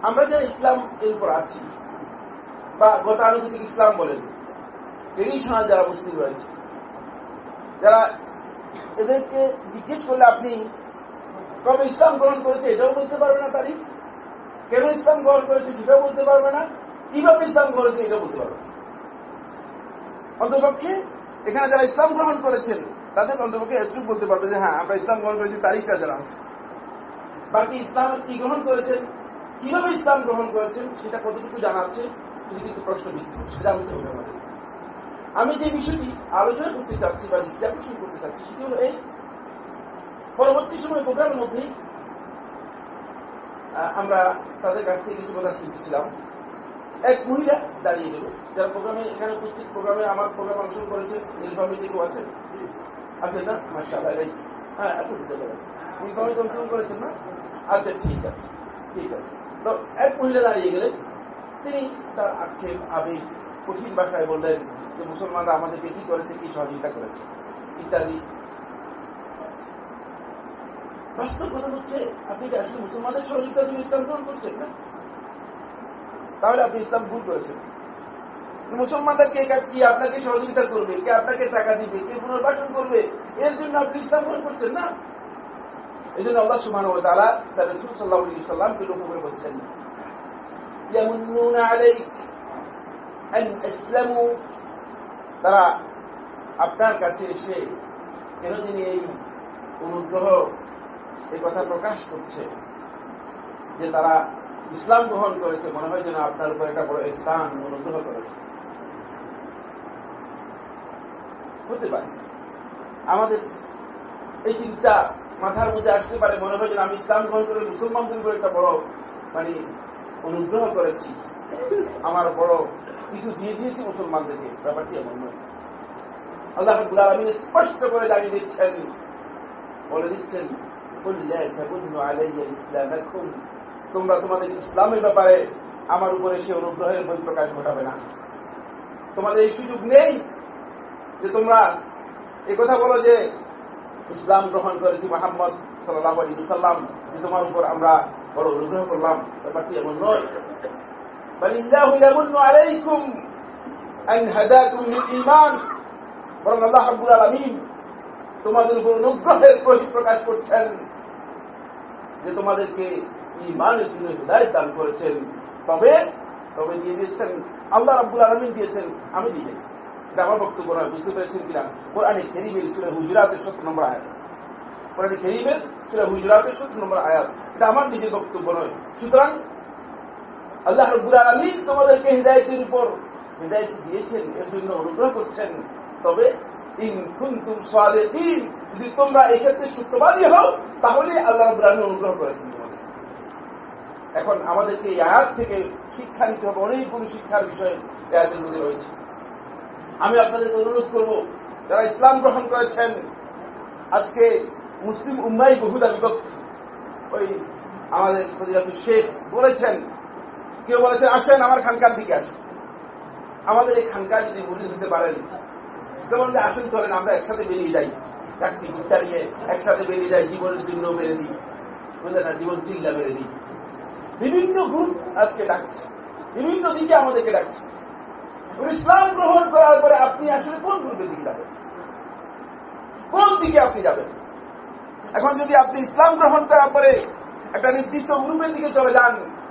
আমরা যারা ইসলাম এর উপর আছি, বা গতানুগতিক ইসলাম বলেন ট্রেডিশনাল যারা মুসলিম রয়েছে যারা এদেরকে জিজ্ঞেস করলে আপনি কবে ইসলাম গ্রহণ করেছে, এটাও বলতে পারবে না তারিখ? কেন ইসলাম গ্রহণ করেছে সেটাও বলতে পারবে না? কীভাবে ইসলাম করেছে এটা বলতে পারবে অন্তপক্ষে এখানে যারা ইসলাম গ্রহণ করেছেন, তাদের অন্তপক্ষে এটুকু বলতে পারবে যে হ্যাঁ আমরা ইসলাম গ্রহণ করেছি, তারিখটা জানা আছে। বাকি ইসলাম কি গ্রহণ করেছেন, কীভাবে ইসলাম গ্রহণ করেছেন, সেটা কতটুকু জানা আছে সেটা কিন্তু প্রশ্নবিদ্ধ, সেটা জানতে হবে আমাদের। আমি যে বিষয়টি আলোচনা করতে চাচ্ছি বা দৃষ্টি করতে চাচ্ছি, সেটি হল এই, পরবর্তী সময় প্রোগ্রামের মধ্যেই আমরা তাদের কাছ থেকে কিছু কথা শিখেছিলাম। এক মহিলা দাঁড়িয়ে গেল, যার প্রোগ্রামে, এখানে উপস্থিত প্রোগ্রামে আমার প্রোগ্রাম অংশগ্রহণ করেছে নীলফামিতে কেউ আছেন। আছে না? মাসা এই হ্যাঁ আচ্ছা বুঝতে পারছি নীলফামিতে অংশগ্রহণ করেছেন না? আচ্ছা ঠিক আছে ঠিক আছে। তো এক মহিলা দাঁড়িয়ে গেলেন। তিনি তার আক্ষেপ, আবেগ, কঠিন ভাষায় বললেন যে মুসলমানরা আমাদেরকে কি করেছে, কি সহযোগিতা করেছে, ইত্যাদি। বাস্তব কথা হচ্ছে, আপনি আসলে মুসলমানদের সহযোগিতা জন্য ইসলাম গ্রহণ করছেন না? তাহলে আপনি ইসলাম ভুল করেছেন। মুসলমানরা কে কি আপনাকে সহযোগিতা করবে, কে আপনাকে টাকা দিবে, কে পুনর্বাসন করবে, এর জন্য আপনি ইসলাম গ্রহণ করছেন না? এই জন্য আল্লাহ সুমান তারা তার রসুল সাল্লাহ সাল্লামকে লক্ষ্য করে বলছেন তারা আপনার কাছে এসে কেন যিনি এই অনুগ্রহ, এই কথা প্রকাশ করছে যে তারা ইসলাম গ্রহণ করেছে। মনে হয় যেন আপনার উপর একটা বড় স্থান অনুগ্রহ করেছে। হতে পারে। আমাদের এই চিন্তা মাথার মধ্যে আসতে পারে। মনে হয় যেন আমি ইসলাম গ্রহণ করে মুসলমানদের উপর একটা বড় মানে অনুগ্রহ করেছি। আমার বড় কিছু দিয়ে দিয়েছি মুসলমানদেরকে ব্যাপারটি এমন নয়। আল্লাহ আলমিন স্পষ্ট করে জানিয়ে দিচ্ছেন। বলে দিচ্ছেন তোমরা তোমাদের ইসলামের ব্যাপারে আমার উপরে সে অনুগ্রহের বই প্রকাশ ঘটাবে না। তোমাদের এই সুযোগ নেই যে তোমরা কথা বলো যে ইসলাম গ্রহণ করেছি মোহাম্মদ সাল্লাহ আলী সাল্লাম যে তোমার উপর আমরা বড় অনুগ্রহ করলাম। ব্যাপারটি এমন নয়। بل الله يمن عليكم أن هداكم للإيمان বরং আল্লাহ আব্বুল আলমিন তোমাদের উপর অনুগ্রহের প্রকাশ করছেন যে তোমাদেরকে ইমানের জন্য হৃদায়ত দান করেছেন তবে তবে দিয়ে দিয়েছেন আল্লাহ রাব্বুল আলমিন দিয়েছেন আমি দিয়ে এটা আমার বক্তব্য নয় বুঝতে পেরেছেন কিনা কোরআনে খেরিবের সুরে হুজুরাতের সত্তর নম্বর আয়াত কোরআনে খেরিবের সুরে হুজুরাতের সত্তর নম্বর আয়াত এটা আমার নিজের বক্তব্য নয় সুতরাং আল্লাহ রব্বুল আলমিন তোমাদেরকে হৃদায়তের উপর হৃদায়ত দিয়েছেন, এর জন্য অনুগ্রহ করছেন। তবে যদি তোমরা এক্ষেত্রে সত্যবাদী হও, তাহলে আল্লাহ রব্বুল আলমিন অনুগ্রহ করেছেন এখন আমাদেরকে এই আয়াত থেকে শিক্ষা নিতে হবে, অনেকগুলো শিক্ষার বিষয় আয়াতের মধ্যে রয়েছে। আমি আপনাদেরকে অনুরোধ করব, যারা ইসলাম গ্রহণ করেছেন, আজকে মুসলিম উম্মাই বহুদা বিভক্ত ওই আমাদের শেখ বলেছেন কেউ বলেছেন আসেন, আমার খানকার দিকে আসেন। আমাদের এই খানকা যদি মুড়ি দিতে পারেন কেউ বললে আসেন, চলেন, আমরা একসাথে বেরিয়ে যাই। চারটি গুট্টা নিয়ে একসাথে বেরিয়ে যাই, জীবনের জন্য মেরে দিই। বুঝলেন না? জীবন চিল্লা মেরে দিই। বিভিন্ন গ্রুপ আজকে ডাকছে। বিভিন্ন দিকে আমাদেরকে ডাকছে। ইসলাম গ্রহণ করার পরে আপনি আসলে কোন গ্রুপের দিকে যাবেন? কোন দিকে আপনি যাবেন? এখন যদি আপনি ইসলাম গ্রহণ করার পরে একটা নির্দিষ্ট গ্রুপের দিকে চলে যান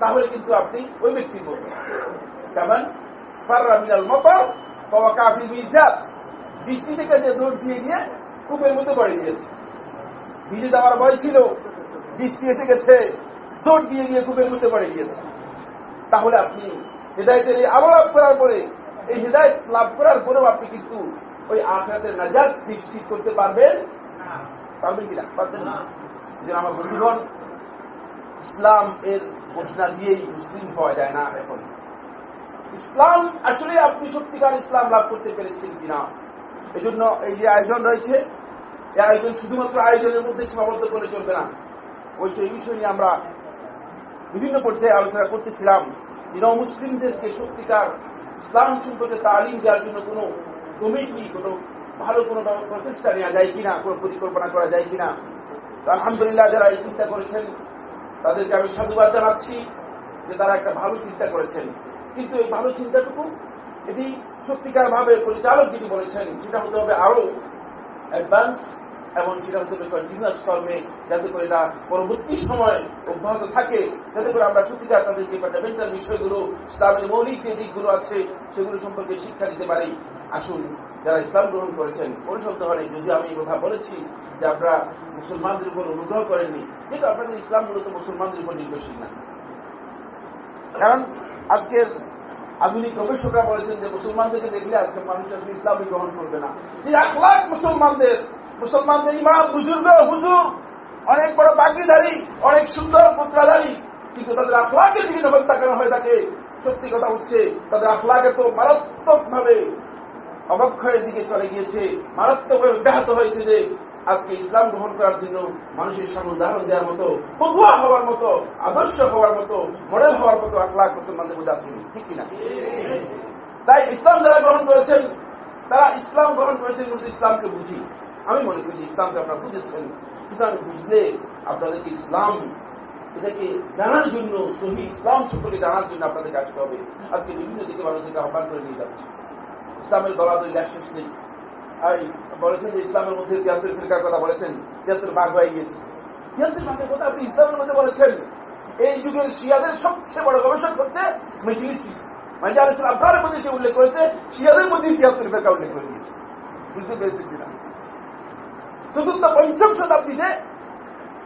তাহলে কিন্তু আপনি ওই ব্যক্তির মতো কেমন? ফাররা মিনাল মতর বাবা কাফি মিজাব বৃষ্টি থেকে যে দৌড় দিয়ে গিয়ে কূপের মধ্যে পড়ে গিয়েছে ভিজে যাওয়ার ভয় ছিল। বৃষ্টি এসে গেছে। দৌড় দিয়ে গিয়ে কূপের মধ্যে পড়ে গিয়েছে তাহলে আপনি হৃদায়তের এই আলো লাভ করার পরে এই হৃদায়ত লাভ করার পরেও আপনি কিন্তু ওই আখরাতের নাজাদ নিশ্চিত করতে পারবেন? পারবেন কিনা পারবেন না। যে আমার বন্ধুগণ ইসলাম এর ঘোষণা দিয়েই মুসলিম হওয়া যায় না এখন। ইসলাম, আসলে আপনি সত্যিকার ইসলাম লাভ করতে পেরেছেন কিনা? এই জন্য এই যে আয়োজন রয়েছে, এই আয়োজন শুধুমাত্র আয়োজনের মধ্যে সীমাবদ্ধ করে চলবে না। অবশ্যই এই বিষয় নিয়ে আমরা বিভিন্ন পর্যায়ে আলোচনা করতেছিলাম। যে মুসলিমদেরকে সত্যিকার ইসলাম সম্পর্কে তালিম দেওয়ার জন্য কোন কমিটি, কোন ভালো কোন প্রচেষ্টা নেওয়া যায় কিনা, কোন পরিকল্পনা করা যায় কিনা? আলহামদুলিল্লাহ যারা এই চিন্তা করেছেন তাদেরকে আমি সাধুবাদ জানাচ্ছি যে তারা একটা ভালো চিন্তা করেছেন। কিন্তু এই ভালো চিন্তাটুকু এটি সত্যিকার ভাবে পরিচালক যিনি বলেছেন, সেটা হতে হবে আরও অ্যাডভান্স এবং সেটা হতে হবে কন্টিনিউয়াস ফর্মে যাতে করে এটা পরবর্তী সময় অব্যাহত থাকে, যাতে করে আমরা সত্যিকার তাদেরকে ফান্ডামেন্টাল বিষয়গুলো, ইসলামের মৌলিক যে দিকগুলো আছে, সেগুলো সম্পর্কে শিক্ষা দিতে পারি। আসুন, যারা ইসলাম গ্রহণ করেছেন হলে যদি আমি এই কথা বলেছি যে আপনারা মুসলমানদের উপর অনুগ্রহ করেননি, কিন্তু আপনাদের ইসলাম মূলত মুসলমানদের উপর নির্ভরশীল না। কারণ আজকের আধুনিক গবেষকরা বলেছেন যে মুসলমানদেরকে দেখলে আজকে মানুষ আসলে ইসলামই গ্রহণ করবে না। যে এক লাখ মুসলমানদের মুসলমানদের ইমাম বুজুর্গ হুজুর। অনেক বড় বাকরিধারী অনেক সুন্দর মুদ্রাধারী। কিন্তু তাদের আখলাকের দিকে যখন তাকানো হয়ে থাকে, সত্যি কথা হচ্ছে, তাদের আখলাকে তো মারাত্মক ভাবে অবক্ষয়ের দিকে চলে গিয়েছে। মারাত্মকভাবে ব্যাহত হয়েছে যে, আজকে ইসলাম গ্রহণ করার জন্য মানুষের সামনে উদাহরণ দেওয়ার মতো পদুয়া হওয়ার মতো, আদর্শ হওয়ার মতো, মডেল হওয়ার মতো আখলাখ মুসলমানদের মধ্যে আসেনি। ঠিক কিনা? তাই ইসলাম যারা গ্রহণ করেছেন, তারা ইসলাম গ্রহণ করেছেন কিন্তু ইসলামকে বুঝি। আমি মনে করি ইসলামকে আপনারা বুঝেছেন সুতরাং বুঝলে আপনাদেরকে ইসলাম, এটাকে জানার জন্য, সহি ইসলাম সম্পর্কে জানার জন্য আপনাদেরকে আসতে হবে আজকে বিভিন্ন দিকে মানুষদেরকে আহ্বান করে নিয়ে যাচ্ছে। ইসলামের গলা দলাদলি শেষ নেই। আর বলেছেন যে ইসলামের মধ্যে তিয়াত্তর ফিরকার কথা বলেছেন, তিয়াত্তর ভাগ হয়ে গিয়েছে। তিয়াত্তর ভাগের কথা আপনি ইসলামের মধ্যে বলেছেন। এই যুগের শিয়াদের সবচেয়ে বড় গবেষক হচ্ছে মেজলিসি মাইজার আপনার মধ্যে সে উল্লেখ করেছে, শিয়াদের মধ্যে তিয়াত্তর ফেরকা উল্লেখ করে দিয়েছে। বুঝতে পেরেছেন কিনা? চতুর্থ পঞ্চম শতাব্দীতে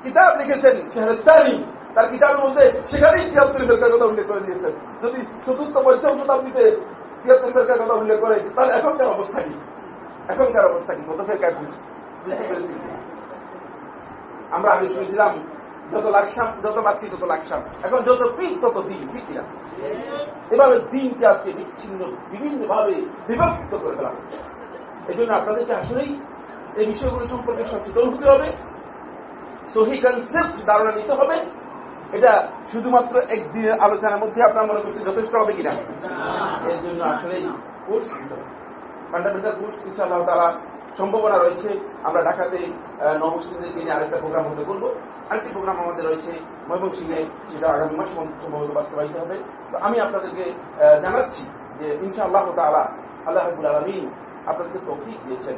কিতাব লিখেছেন শেহরস্তানি, তার কিতাবের মধ্যে সেখানেই তিয়াত্তর ফেরকার কথা উল্লেখ করে দিয়েছেন। যদি চতুর্থ পঞ্চম শতাব্দীতে তিয়াত্তর ফেরকার কথা উল্লেখ করে, তাহলে এখনকার অবস্থা কি? এখনকার অবস্থা কি? কত ফেরকার আমরা আগে শুনেছিলাম, যত লাকসাম, যত লাক্ষি তত লাকসাম। এখন যত পিক তত দিন, ঠিক কিনা? এভাবে দিনকে আজকে বিচ্ছিন্ন বিভিন্ন ভাবে বিভক্ত করে ফেলা হচ্ছে। এই জন্য আপনাদেরকে আসলেই এই বিষয়গুলো সম্পর্কে সচেতন হতে হবে। সহি কনসেপ্ট ধারণা নিতে হবে। এটা শুধুমাত্র একদিনের আলোচনার মধ্যে আপনার মনে করছেন যথেষ্ট হবে কিনা? এর জন্য আসলেই কোর্স ফান্ডামেন্টাল কোর্স ইনশাআল্লাহ তারা সম্ভাবনা রয়েছে। আমরা ঢাকাতে নবমুসলিমদেরকে নিয়ে আরেকটা প্রোগ্রাম হতে করব। আরেকটি প্রোগ্রাম আমাদের রয়েছে ময়মনসিংহে। সেটা আগামী মাস সম্ভবত বাস্তবায়িত হবে। তো আমি আপনাদেরকে জানাচ্ছি যে ইনশাআল্লাহ তালা আল্লাহ হাবুল আলমিন আপনাদেরকে তৌফিক দিয়েছেন।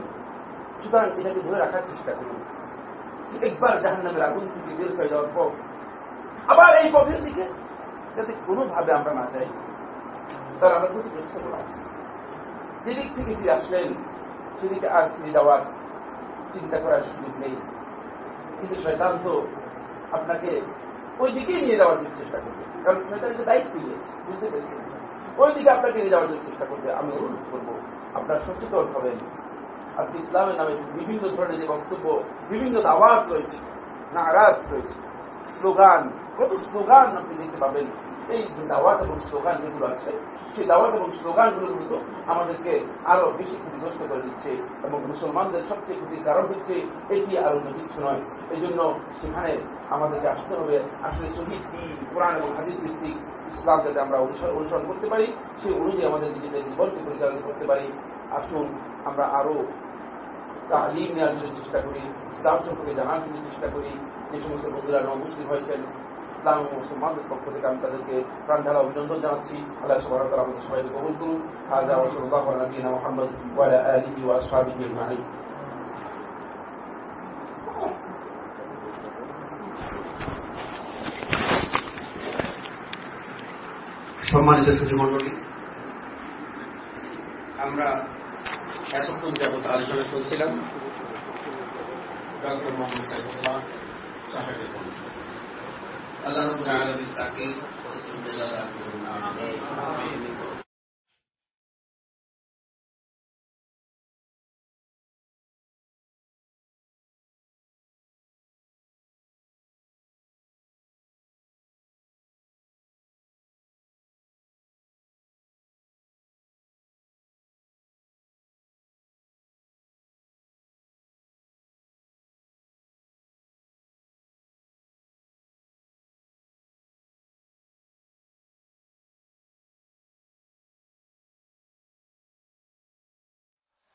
সুতরাং এটাকে ধরে রাখার চেষ্টা করুন। একবার জাহান নামের আগুন থেকে বের হয়ে যাওয়ার পর আবার এই পথের দিকে, যাতে কোনোভাবে আমরা না যাই। তার আমরা ক্ষতিগ্রস্ত হলাম যেদিক থেকে ফিরে আসলেন, সেদিকে আর ফিরে যাওয়ার চিন্তা করার সুযোগ নেই। কিন্তু শয়তান তো আপনাকে ওই দিকেই নিয়ে যাওয়ার জন্য চেষ্টা করবে। কারণ শয়তান একটা দায়িত্ব নিয়েছে বুঝতে পেরেছেন? ওই দিকে আপনাকে নিয়ে যাওয়ার জন্য চেষ্টা করবে। আমি অনুরোধ করব, আপনারা সচেতন হবেন। আজকে ইসলামের নামে বিভিন্ন ধরনের যে বক্তব্য, বিভিন্ন দাওয়াত রয়েছে, নারাজ রয়েছে, স্লোগান, কত স্লোগান আপনি দেখতে পাবেন। এই দাওয়াত এবং স্লোগান যেগুলো আছে, সেই দাওয়াত এবং স্লোগানগুলো কিন্তু আমাদেরকে আরও বেশি ক্ষতিগ্রস্ত করে দিচ্ছে এবং মুসলমানদের সবচেয়ে ক্ষতির কারণ হচ্ছে এটি আরও কিছু নয়। এই জন্য সেখানে আমাদেরকে আসতে হবে। আসলে শহীদ কোরআন এবং হাদিস ভিত্তিক ইসলাম যাতে আমরা অনুসরণ করতে পারি, সেই অনুযায়ী আমাদের নিজেদের জীবনকে পরিচালনা করতে পারি। আসুন আমরা আরও তালিম নেওয়ার জন্য চেষ্টা করি, ইসলাম সম্পর্কে জানার জন্য চেষ্টা করি। যে সমস্ত বন্ধুরা নমুসলিম হয়েছেন ইসলাম ও মুসলমানদের পক্ষ থেকে আমি তাদেরকে প্রাণ ঢালা অভিনন্দন জানাচ্ছি। আল্লাহ সবার তারা আমাদের সবাইকে কবুল করুন হাজা ওসল্লাহ নবীনা মোহাম্মদ ওয়ালা আলিহি ওয়া আসহাবিহি আজমাইন।
সম্মানিত সুধী মন্ডলী আমরা এতক্ষণ যাবত আলোচনা শুনছিলাম ডক্টর মোহাম্মদ সাইফুল্লাহ সাহেবের আল্লাহ রবুল আলমী তাকে